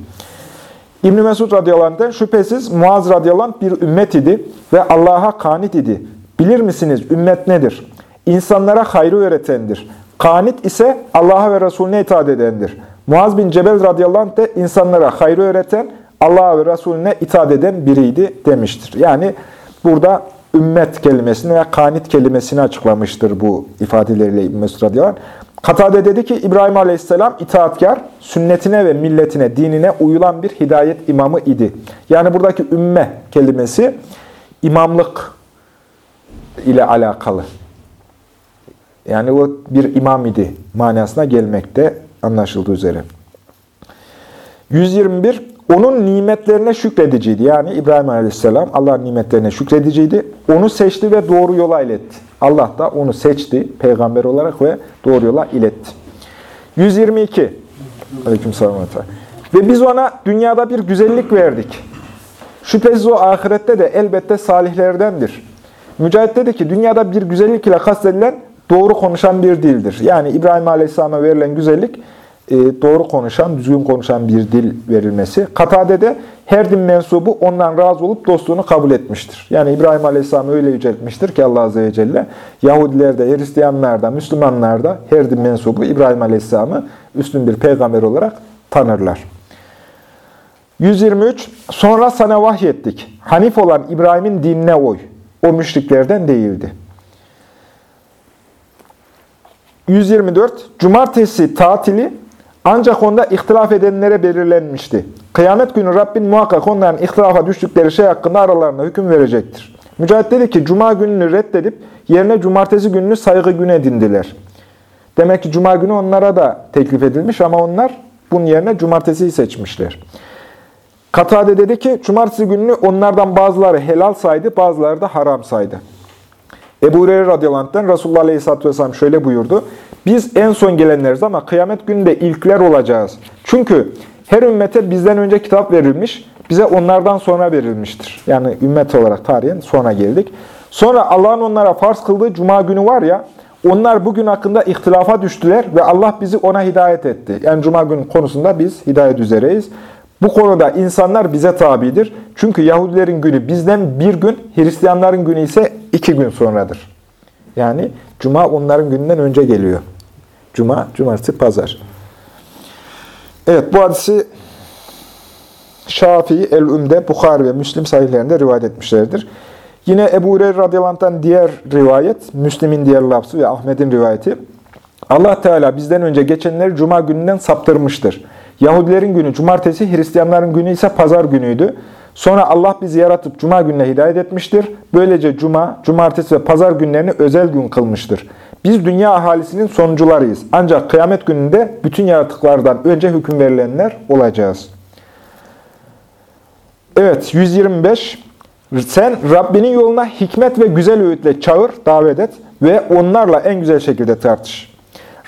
İbn-i Mesud radıyallahu şüphesiz Muaz radıyallahu bir ümmet idi ve Allah'a kanit idi. Bilir misiniz ümmet nedir? İnsanlara hayrı öğretendir. Kanit ise Allah'a ve Resulüne itaat edendir. Muaz bin Cebel radıyallahu anh de insanlara hayrı öğreten, Allah'a ve Resulüne itaat eden biriydi demiştir. Yani burada ümmet kelimesini veya kanit kelimesini açıklamıştır bu ifadeleriyle İbn Mesud radıyallahu anh. Katade dedi ki İbrahim aleyhisselam itaatkar, sünnetine ve milletine, dinine uyulan bir hidayet imamı idi. Yani buradaki ümme kelimesi imamlık ile alakalı. Yani o bir imam idi manasına gelmekte anlaşıldığı üzere. 121. Onun nimetlerine şükrediciydi. Yani İbrahim Aleyhisselam Allah'ın nimetlerine şükrediciydi. Onu seçti ve doğru yola iletti. Allah da onu seçti peygamber olarak ve doğru yola iletti. 122. Aleyküm Ve biz ona dünyada bir güzellik verdik. Şüphesiz o ahirette de elbette salihlerdendir. Mücahit dedi ki dünyada bir güzellik ile kastedilen doğru konuşan bir dildir. Yani İbrahim Aleyhisselam'a verilen güzellik doğru konuşan, düzgün konuşan bir dil verilmesi. Katade'de her din mensubu ondan razı olup dostluğunu kabul etmiştir. Yani İbrahim Aleyhisselam'ı öyle yüceltmiştir ki Allah Azze ve Celle, Yahudilerde, Hristiyanlarda, Müslümanlarda her din mensubu İbrahim Aleyhisselam'ı üstün bir peygamber olarak tanırlar. 123. Sonra sana vahyettik. Hanif olan İbrahim'in dinine oy. O müşriklerden değildi. 124. Cumartesi tatili ancak onda ihtilaf edenlere belirlenmişti. Kıyamet günü Rabbin muhakkak onların ihtilafa düştükleri şey hakkında aralarında hüküm verecektir. Mücahit dedi ki cuma gününü reddedip yerine cumartesi gününü saygı günü edindiler. Demek ki cuma günü onlara da teklif edilmiş ama onlar bunun yerine cumartesiyi seçmişler. Katade dedi ki cumartesi gününü onlardan bazıları helal saydı, bazıları da haram saydı. Ebu Hureyre radıyallahu Resulullah aleyhisselatü vesselam şöyle buyurdu. Biz en son gelenleriz ama kıyamet gününde ilkler olacağız. Çünkü her ümmete bizden önce kitap verilmiş, bize onlardan sonra verilmiştir. Yani ümmet olarak tarihen sonra geldik. Sonra Allah'ın onlara farz kıldığı cuma günü var ya, onlar bugün hakkında ihtilafa düştüler ve Allah bizi ona hidayet etti. Yani cuma günü konusunda biz hidayet üzereyiz. Bu konuda insanlar bize tabidir. Çünkü Yahudilerin günü bizden bir gün, Hristiyanların günü ise iki gün sonradır. Yani cuma onların gününden önce geliyor. Cuma, cumartesi, pazar. Evet bu hadisi Şafii, El-Üm'de, Bukhari ve Müslim sahihlerinde rivayet etmişlerdir. Yine Ebu Hureyre radıyallahu diğer rivayet, Müslim'in diğer lafzı ve Ahmet'in rivayeti. Allah Teala bizden önce geçenleri cuma gününden saptırmıştır. Yahudilerin günü cumartesi, Hristiyanların günü ise pazar günüydü. Sonra Allah bizi yaratıp cuma gününe hidayet etmiştir. Böylece cuma, cumartesi ve pazar günlerini özel gün kılmıştır. Biz dünya ahalisinin sonucularıyız. Ancak kıyamet gününde bütün yaratıklardan önce hüküm verilenler olacağız. Evet, 125. Sen Rabbinin yoluna hikmet ve güzel öğütle çağır, davet et ve onlarla en güzel şekilde tartış.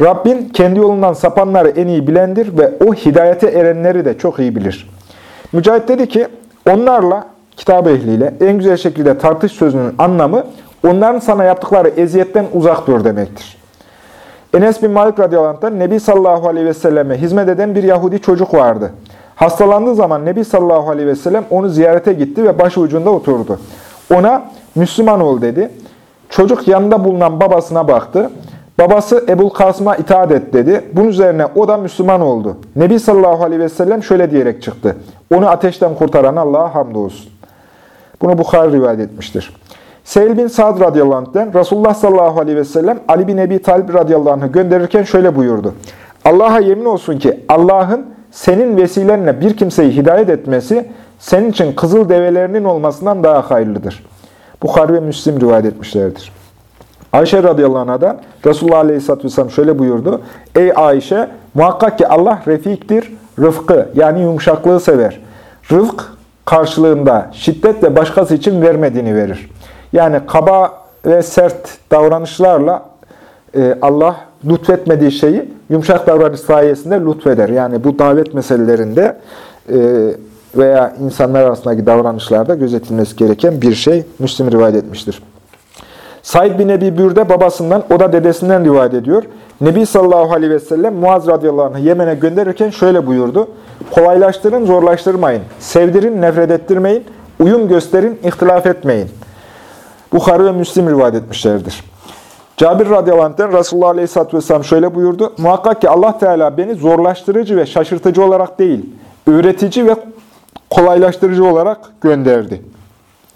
Rabbin kendi yolundan sapanları en iyi bilendir ve o hidayete erenleri de çok iyi bilir. Mücahit dedi ki, onlarla, kitap ehliyle en güzel şekilde tartış sözünün anlamı, onların sana yaptıkları eziyetten uzak dur demektir. Enes bin Malik radıyallahu anh, Nebi sallallahu aleyhi ve selleme hizmet eden bir Yahudi çocuk vardı. Hastalandığı zaman Nebi sallallahu aleyhi ve sellem onu ziyarete gitti ve başı ucunda oturdu. Ona Müslüman ol dedi. Çocuk yanında bulunan babasına baktı. Babası Ebul Kasım'a itaat et dedi. Bunun üzerine o da Müslüman oldu. Nebi sallallahu aleyhi ve sellem şöyle diyerek çıktı. Onu ateşten kurtaran Allah'a hamdolsun. Bunu Bukhari rivayet etmiştir. Seyyid bin Sa'd radıyallahu anh'den Resulullah sallallahu aleyhi ve sellem Ali bin Ebi Talib radıyallahu anh'ı gönderirken şöyle buyurdu. Allah'a yemin olsun ki Allah'ın senin vesilenle bir kimseyi hidayet etmesi senin için kızıl develerinin olmasından daha hayırlıdır. Bukhari ve Müslim rivayet etmişlerdir. Ayşe radıyallahu anh'dan Resulullah aleyhisselatü vesselam şöyle buyurdu. Ey Ayşe muhakkak ki Allah refiktir, rıfkı yani yumuşaklığı sever. Rıfk karşılığında şiddet ve başkası için vermediğini verir. Yani kaba ve sert davranışlarla e, Allah lütfetmediği şeyi yumuşak davranış sayesinde lütfeder. Yani bu davet meselelerinde e, veya insanlar arasındaki davranışlarda gözetilmesi gereken bir şey Müslim rivayet etmiştir. Said bin Ebi Bürde babasından, o da dedesinden rivayet ediyor. Nebi sallallahu aleyhi ve sellem Muaz radıyallahu anh'ı Yemen'e gönderirken şöyle buyurdu. Kolaylaştırın, zorlaştırmayın. Sevdirin, nefret ettirmeyin. Uyum gösterin, ihtilaf etmeyin. Bukhari ve Müslim rivayet etmişlerdir. Cabir radıyallahu anh'ten Resulullah aleyhisselatü vesselam şöyle buyurdu. Muhakkak ki Allah Teala beni zorlaştırıcı ve şaşırtıcı olarak değil, öğretici ve kolaylaştırıcı olarak gönderdi.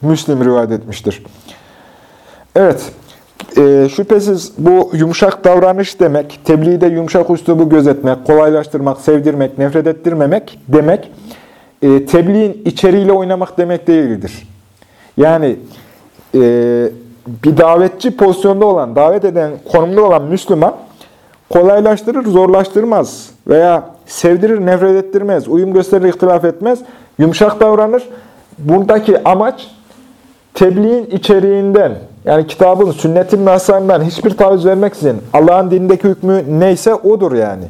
Müslim rivayet etmiştir. Evet, e, şüphesiz bu yumuşak davranış demek, tebliğde yumuşak üslubu gözetmek, kolaylaştırmak, sevdirmek, nefret ettirmemek demek, e, tebliğin içeriğiyle oynamak demek değildir. Yani e, bir davetçi pozisyonda olan, davet eden konumda olan Müslüman, kolaylaştırır, zorlaştırmaz veya sevdirir, nefret ettirmez, uyum gösterir, ihtilaf etmez, yumuşak davranır. Buradaki amaç tebliğin içeriğinden, yani kitabın, sünnetin nasarından hiçbir taviz vermeksizin Allah'ın dinindeki hükmü neyse odur yani.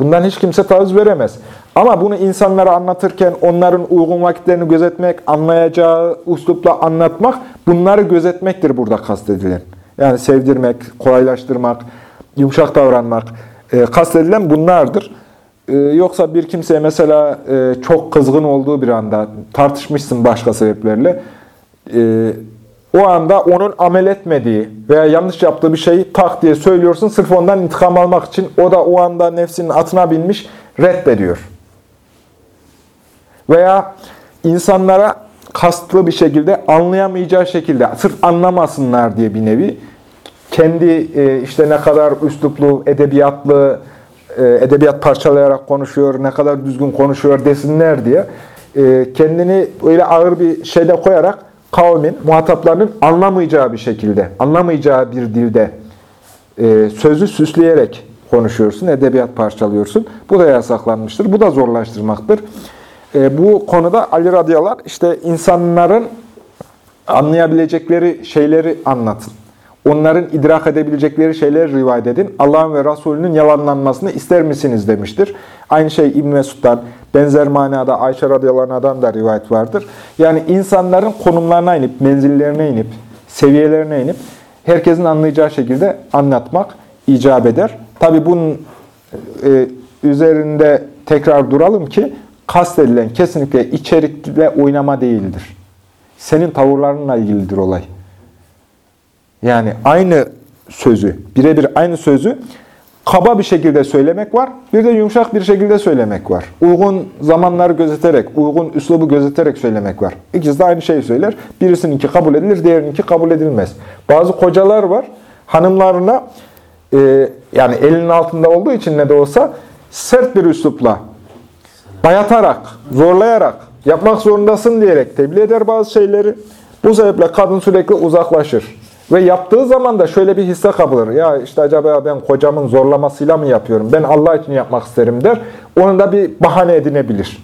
Bundan hiç kimse taviz veremez. Ama bunu insanlara anlatırken onların uygun vakitlerini gözetmek, anlayacağı uslupla anlatmak, bunları gözetmektir burada kastedilen. Yani sevdirmek, kolaylaştırmak, yumuşak davranmak, e, kastedilen bunlardır. E, yoksa bir kimseye mesela e, çok kızgın olduğu bir anda tartışmışsın başka sebeplerle, e, o anda onun amel etmediği veya yanlış yaptığı bir şeyi tak diye söylüyorsun. Sırf ondan intikam almak için o da o anda nefsinin atına binmiş reddediyor. veya insanlara kastlı bir şekilde anlayamayacağı şekilde, sırf anlamasınlar diye bir nevi kendi e, işte ne kadar üsluplu, edebiyatlı, e, edebiyat parçalayarak konuşuyor, ne kadar düzgün konuşuyor desinler diye e, kendini öyle ağır bir şeyde koyarak kavmin, muhataplarının anlamayacağı bir şekilde, anlamayacağı bir dilde sözü süsleyerek konuşuyorsun, edebiyat parçalıyorsun. Bu da yasaklanmıştır. Bu da zorlaştırmaktır. Bu konuda Ali radıyallahu işte insanların anlayabilecekleri şeyleri anlatın onların idrak edebilecekleri şeyleri rivayet edin. Allah'ın ve Resulünün yalanlanmasını ister misiniz demiştir. Aynı şey İbn Mesud'dan, benzer manada Ayşe radıyallahu da rivayet vardır. Yani insanların konumlarına inip, menzillerine inip, seviyelerine inip, herkesin anlayacağı şekilde anlatmak icap eder. Tabi bunun e, üzerinde tekrar duralım ki, kastedilen kesinlikle içerikle oynama değildir. Senin tavırlarınla ilgilidir olay. Yani aynı sözü, birebir aynı sözü kaba bir şekilde söylemek var. Bir de yumuşak bir şekilde söylemek var. Uygun zamanları gözeterek, uygun üslubu gözeterek söylemek var. İkisi de aynı şeyi söyler. Birisininki kabul edilir, diğerininki kabul edilmez. Bazı kocalar var, hanımlarına e, yani elinin altında olduğu için ne de olsa sert bir üslupla, bayatarak, zorlayarak, yapmak zorundasın diyerek tebliğ eder bazı şeyleri. Bu sebeple kadın sürekli uzaklaşır. Ve yaptığı zaman da şöyle bir hisse kapılır. Ya işte acaba ben kocamın zorlamasıyla mı yapıyorum? Ben Allah için yapmak isterim der. Onu da bir bahane edinebilir.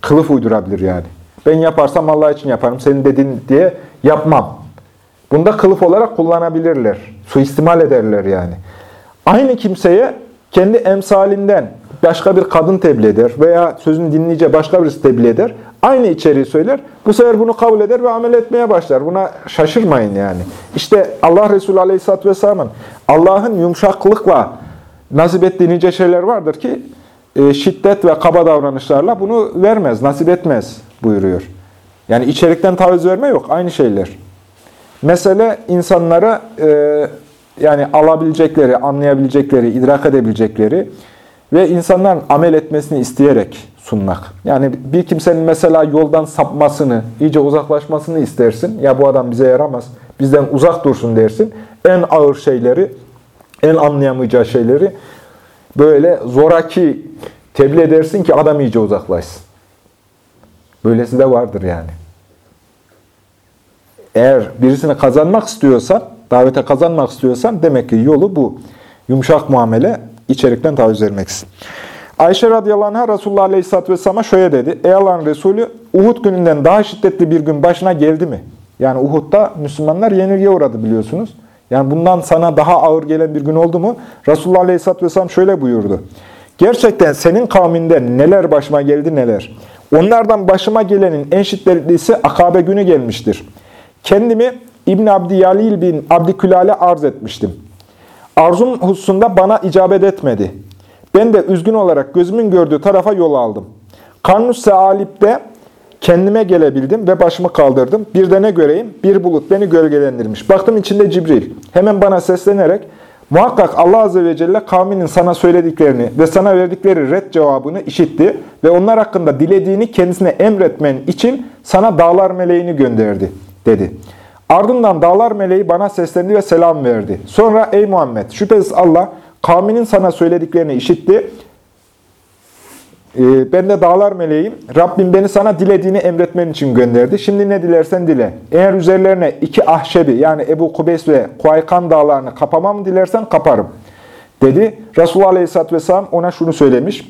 Kılıf uydurabilir yani. Ben yaparsam Allah için yaparım. Senin dediğin diye yapmam. Bunu da kılıf olarak kullanabilirler. Suistimal ederler yani. Aynı kimseye kendi emsalinden başka bir kadın tebliğ eder veya sözünü dinleyince başka birisi tebliğ eder. Aynı içeriği söyler. Bu sefer bunu kabul eder ve amel etmeye başlar. Buna şaşırmayın yani. İşte Allah Resulü Aleyhisselatü Vesselam'ın Allah'ın yumuşaklıkla nasip ettiği nice şeyler vardır ki e, şiddet ve kaba davranışlarla bunu vermez, nasip etmez buyuruyor. Yani içerikten taviz verme yok. Aynı şeyler. Mesele insanlara e, yani alabilecekleri, anlayabilecekleri, idrak edebilecekleri ve insanların amel etmesini isteyerek sunmak. Yani bir kimsenin mesela yoldan sapmasını, iyice uzaklaşmasını istersin. Ya bu adam bize yaramaz, bizden uzak dursun dersin. En ağır şeyleri, en anlayamayacağı şeyleri böyle zoraki tebliğ edersin ki adam iyice uzaklaşsın. Böylesi de vardır yani. Eğer birisini kazanmak istiyorsan, davete kazanmak istiyorsan demek ki yolu bu. Yumuşak muamele, içerikten taviz vermeksin. Ayşe radıyallahu anh'a Resulullah aleyhisselatü vesselam'a şöyle dedi. Ey Allah'ın Resulü Uhud gününden daha şiddetli bir gün başına geldi mi? Yani Uhud'da Müslümanlar yenilgiye uğradı biliyorsunuz. Yani bundan sana daha ağır gelen bir gün oldu mu? Resulullah aleyhisselatü vesselam şöyle buyurdu. Gerçekten senin kavminden neler başıma geldi neler. Onlardan başıma gelenin en şiddetlisi Akabe günü gelmiştir. Kendimi İbn Abdi Yalil bin Abdikülal'e arz etmiştim. Arzum hususunda bana icabet etmedi. Ben de üzgün olarak gözümün gördüğü tarafa yol aldım. Karnus Sealip'te kendime gelebildim ve başımı kaldırdım. Bir de ne göreyim? Bir bulut beni gölgelendirmiş. Baktım içinde Cibril. Hemen bana seslenerek, muhakkak Allah Azze ve Celle kavminin sana söylediklerini ve sana verdikleri red cevabını işitti ve onlar hakkında dilediğini kendisine emretmen için sana dağlar meleğini gönderdi, dedi. Ardından dağlar meleği bana seslendi ve selam verdi. Sonra ey Muhammed şüphesiz Allah kavminin sana söylediklerini işitti. Ee, ben de dağlar meleğim. Rabbim beni sana dilediğini emretmen için gönderdi. Şimdi ne dilersen dile. Eğer üzerlerine iki ahşebi yani Ebu Kubeys ve Kuaykan dağlarını kapamamı dilersen kaparım. Dedi. Resulullah Aleyhisselatü Vesselam ona şunu söylemiş.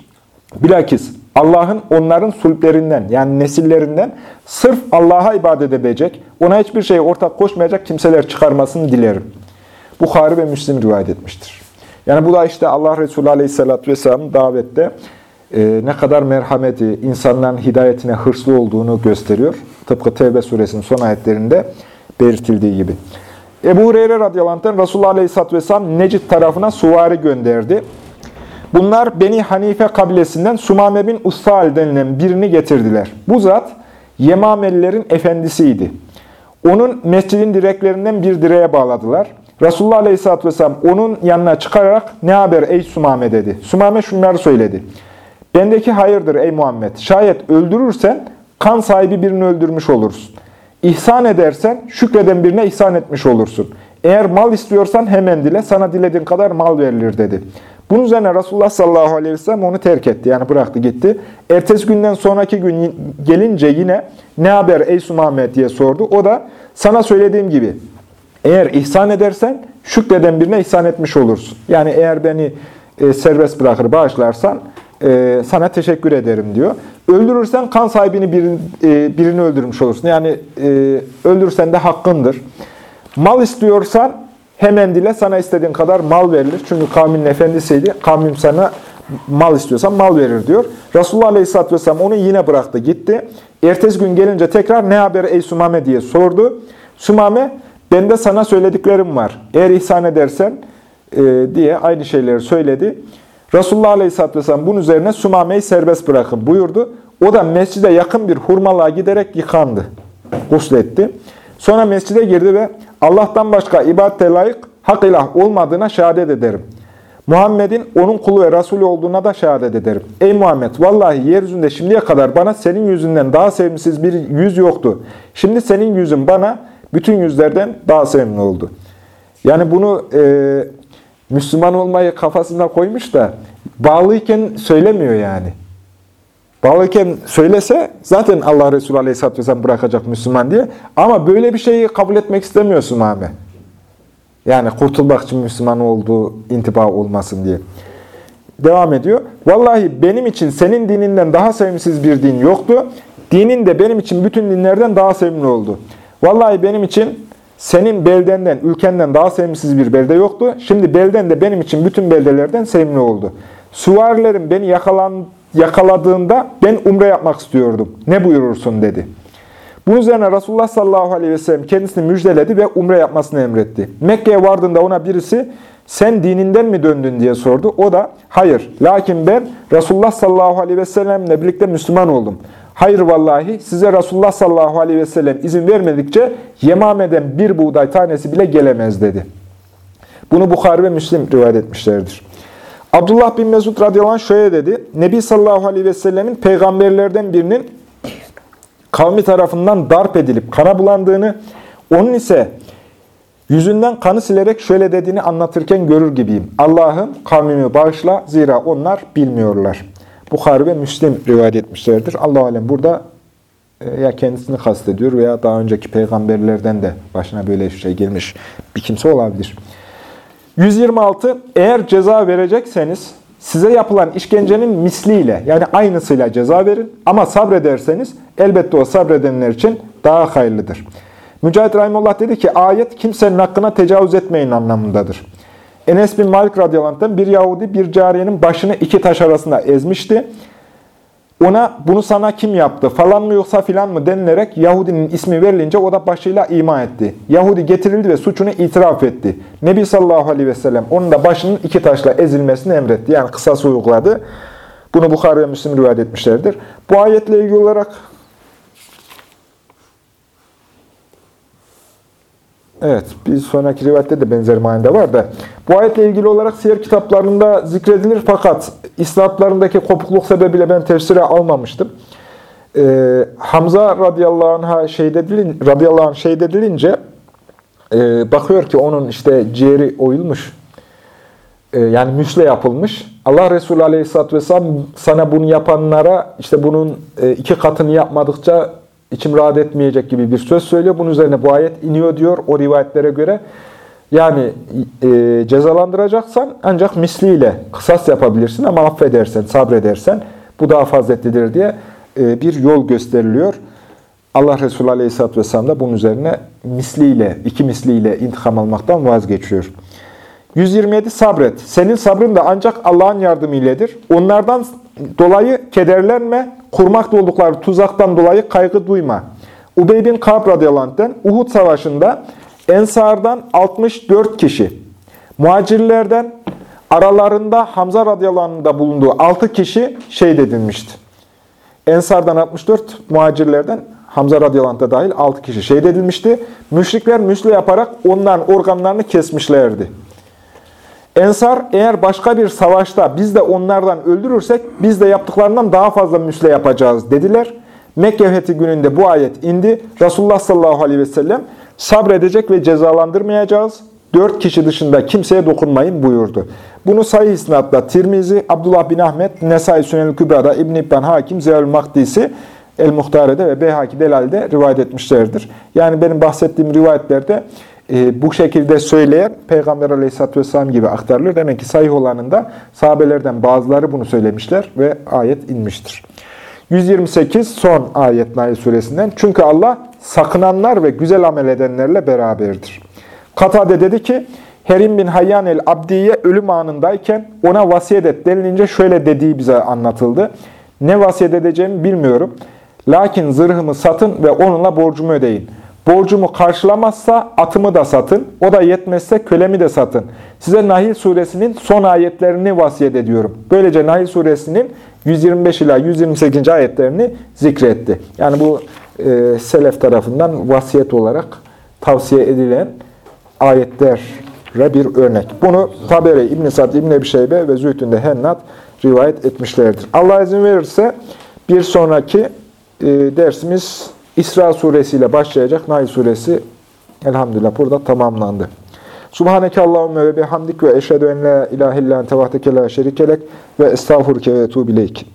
Bilakis Allah'ın onların sulplerinden yani nesillerinden sırf Allah'a ibadet edecek, ona hiçbir şeye ortak koşmayacak kimseler çıkarmasını dilerim. Bukhari ve Müslim rivayet etmiştir. Yani bu da işte Allah Resulü Aleyhisselatü Vesselam'ın davette e, ne kadar merhameti, insanların hidayetine hırslı olduğunu gösteriyor. Tıpkı Tevbe suresinin son ayetlerinde belirtildiği gibi. Ebu Hureyre radıyallahu anh'tan Resulullah Aleyhisselatü Vesselam Necid tarafına suvari gönderdi. Bunlar Beni Hanife kabilesinden Sumame bin Ussal denilen birini getirdiler. Bu zat Yemamelilerin efendisiydi. Onun mescidin direklerinden bir direğe bağladılar. Resulullah Aleyhisselatü Vesselam onun yanına çıkararak ne haber ey Sumame dedi. Sumame şunları söyledi. Bendeki hayırdır ey Muhammed. Şayet öldürürsen kan sahibi birini öldürmüş olursun. İhsan edersen şükreden birine ihsan etmiş olursun. Eğer mal istiyorsan hemen dile, sana dilediğin kadar mal verilir dedi. Bunun üzerine Resulullah sallallahu aleyhi ve sellem onu terk etti. Yani bıraktı gitti. Ertesi günden sonraki gün gelince yine ne haber ey Sumame diye sordu. O da sana söylediğim gibi eğer ihsan edersen şükreden birine ihsan etmiş olursun. Yani eğer beni e, serbest bırakır, bağışlarsan e, sana teşekkür ederim diyor. Öldürürsen kan sahibini birini, e, birini öldürmüş olursun. Yani e, öldürürsen de hakkındır. Mal istiyorsan hemen dile sana istediğin kadar mal verilir. Çünkü kavminin efendisiydi. Kavmim sana mal istiyorsan mal verir diyor. Resulullah Aleyhisselatü Vesselam onu yine bıraktı gitti. Ertesi gün gelince tekrar ne haber ey Sumame diye sordu. Sumame ben de sana söylediklerim var. Eğer ihsan edersen e, diye aynı şeyleri söyledi. Resulullah Aleyhisselatü Vesselam bunun üzerine Sumame'yi serbest bırakın buyurdu. O da mescide yakın bir hurmalığa giderek yıkandı. Gusletti. Sonra mescide girdi ve Allah'tan başka ibadete layık hak ilah olmadığına şehadet ederim. Muhammed'in onun kulu ve Resulü olduğuna da şehadet ederim. Ey Muhammed vallahi yeryüzünde şimdiye kadar bana senin yüzünden daha sevimsiz bir yüz yoktu. Şimdi senin yüzün bana bütün yüzlerden daha sevimli oldu. Yani bunu e, Müslüman olmayı kafasına koymuş da bağlıyken söylemiyor yani. Bağlıyken söylese zaten Allah Resulü Aleyhisselatü Vesselam bırakacak Müslüman diye. Ama böyle bir şeyi kabul etmek istemiyorsun abi. Yani kurtulmak için Müslüman olduğu intiba olmasın diye. Devam ediyor. Vallahi benim için senin dininden daha sevimsiz bir din yoktu. Dinin de benim için bütün dinlerden daha sevimli oldu. Vallahi benim için senin beldenden, ülkenden daha sevimsiz bir belde yoktu. Şimdi belden de benim için bütün beldelerden sevimli oldu. Suvarilerim beni yakalan, yakaladığında ben umre yapmak istiyordum. Ne buyurursun dedi. Bu üzerine Resulullah sallallahu aleyhi ve sellem kendisini müjdeledi ve umre yapmasını emretti. Mekke'ye vardığında ona birisi sen dininden mi döndün diye sordu. O da hayır lakin ben Resulullah sallallahu aleyhi ve sellemle birlikte Müslüman oldum. Hayır vallahi size Resulullah sallallahu aleyhi ve sellem izin vermedikçe Yemame'den bir buğday tanesi bile gelemez dedi. Bunu Bukhari ve Müslim rivayet etmişlerdir. Abdullah bin Mesud radıyallahu anh şöyle dedi. Nebi sallallahu aleyhi ve sellemin peygamberlerden birinin kavmi tarafından darp edilip kana bulandığını, onun ise yüzünden kanı silerek şöyle dediğini anlatırken görür gibiyim. Allah'ım kavmimi bağışla zira onlar bilmiyorlar. Bukhari ve Müslim rivayet etmişlerdir. Allah alem burada e, ya kendisini kastediyor veya daha önceki peygamberlerden de başına böyle bir şey gelmiş bir kimse olabilir. 126. Eğer ceza verecekseniz size yapılan işkencenin misliyle yani aynısıyla ceza verin ama sabrederseniz elbette o sabredenler için daha hayırlıdır. Mücahit Rahimullah dedi ki ayet kimsenin hakkına tecavüz etmeyin anlamındadır. Enes bin Malik radıyallahu bir Yahudi bir cariyenin başını iki taş arasında ezmişti. Ona bunu sana kim yaptı falan mı yoksa filan mı denilerek Yahudinin ismi verilince o da başıyla ima etti. Yahudi getirildi ve suçunu itiraf etti. Nebi sallallahu aleyhi ve sellem onun da başının iki taşla ezilmesini emretti. Yani kısası uyguladı. Bunu Bukhara ve Müslim rivayet etmişlerdir. Bu ayetle ilgili olarak Evet, bir sonraki rivayette de benzer manada var da. Bu ayetle ilgili olarak siyer kitaplarında zikredilir fakat İslamlarındaki kopukluk sebebiyle ben tefsire almamıştım. Ee, Hamza radıyallahu anh'a şey dedilin, radıyallahu anh şey dedilince e, bakıyor ki onun işte ciğeri oyulmuş. E, yani müsle yapılmış. Allah Resulü aleyhisselatü vesselam sana bunu yapanlara işte bunun e, iki katını yapmadıkça içim rahat etmeyecek gibi bir söz söylüyor. Bunun üzerine bu ayet iniyor diyor o rivayetlere göre. Yani e, cezalandıracaksan ancak misliyle kısas yapabilirsin ama affedersen, sabredersen bu daha faziletlidir diye e, bir yol gösteriliyor. Allah Resulü Aleyhisselatü Vesselam da bunun üzerine misliyle, iki misliyle intikam almaktan vazgeçiyor. 127 sabret. Senin sabrın da ancak Allah'ın yardımıyledir. Onlardan dolayı kederlenme, kurmakta oldukları tuzaktan dolayı kaygı duyma. Ubey bin Kab radıyallahu Uhud savaşında Ensardan 64 kişi, muhacirlerden aralarında Hamza radıyallahu da bulunduğu 6 kişi şehit edilmişti. Ensardan 64, muhacirlerden Hamza radıyallahu da dahil 6 kişi şehit edilmişti. Müşrikler müsle yaparak onların organlarını kesmişlerdi. Ensar eğer başka bir savaşta biz de onlardan öldürürsek biz de yaptıklarından daha fazla müsle yapacağız dediler. Mekke fethi gününde bu ayet indi. Resulullah sallallahu aleyhi ve sellem sabredecek ve cezalandırmayacağız. Dört kişi dışında kimseye dokunmayın buyurdu. Bunu sayı isnatla Tirmizi, Abdullah bin Ahmet, Nesai Sünel Kübra'da, İbn-i İbban Hakim, Ziyal Mahdisi, El-Muhtare'de ve Beyhaki Delal'de rivayet etmişlerdir. Yani benim bahsettiğim rivayetlerde e, bu şekilde söyleyen Peygamber Aleyhisselatü Vesselam gibi aktarılır. Demek ki sahih olanında sahabelerden bazıları bunu söylemişler ve ayet inmiştir. 128 son ayet Nail suresinden. Çünkü Allah sakınanlar ve güzel amel edenlerle beraberdir. Katade dedi ki, Herim bin Hayyan el-Abdiye ölüm anındayken ona vasiyet et denilince şöyle dediği bize anlatıldı. Ne vasiyet edeceğimi bilmiyorum. Lakin zırhımı satın ve onunla borcumu ödeyin. Borcumu karşılamazsa atımı da satın, o da yetmezse kölemi de satın. Size Nahil suresinin son ayetlerini vasiyet ediyorum. Böylece Nahil suresinin 125 ila 128. ayetlerini zikretti. Yani bu e, selef tarafından vasiyet olarak tavsiye edilen ayetlere bir örnek. Bunu Taberi, İbn-i Sad, İbn-i Ebi Şeybe ve Zühdün'de Hennat rivayet etmişlerdir. Allah izin verirse bir sonraki e, dersimiz İsra suresiyle başlayacak. Nail suresi elhamdülillah burada tamamlandı. Subhaneke Allahümme ve bihamdik ve eşhedü en la ilahe illan tevahdeke la şerikelek ve estağfurke ve etubileyk.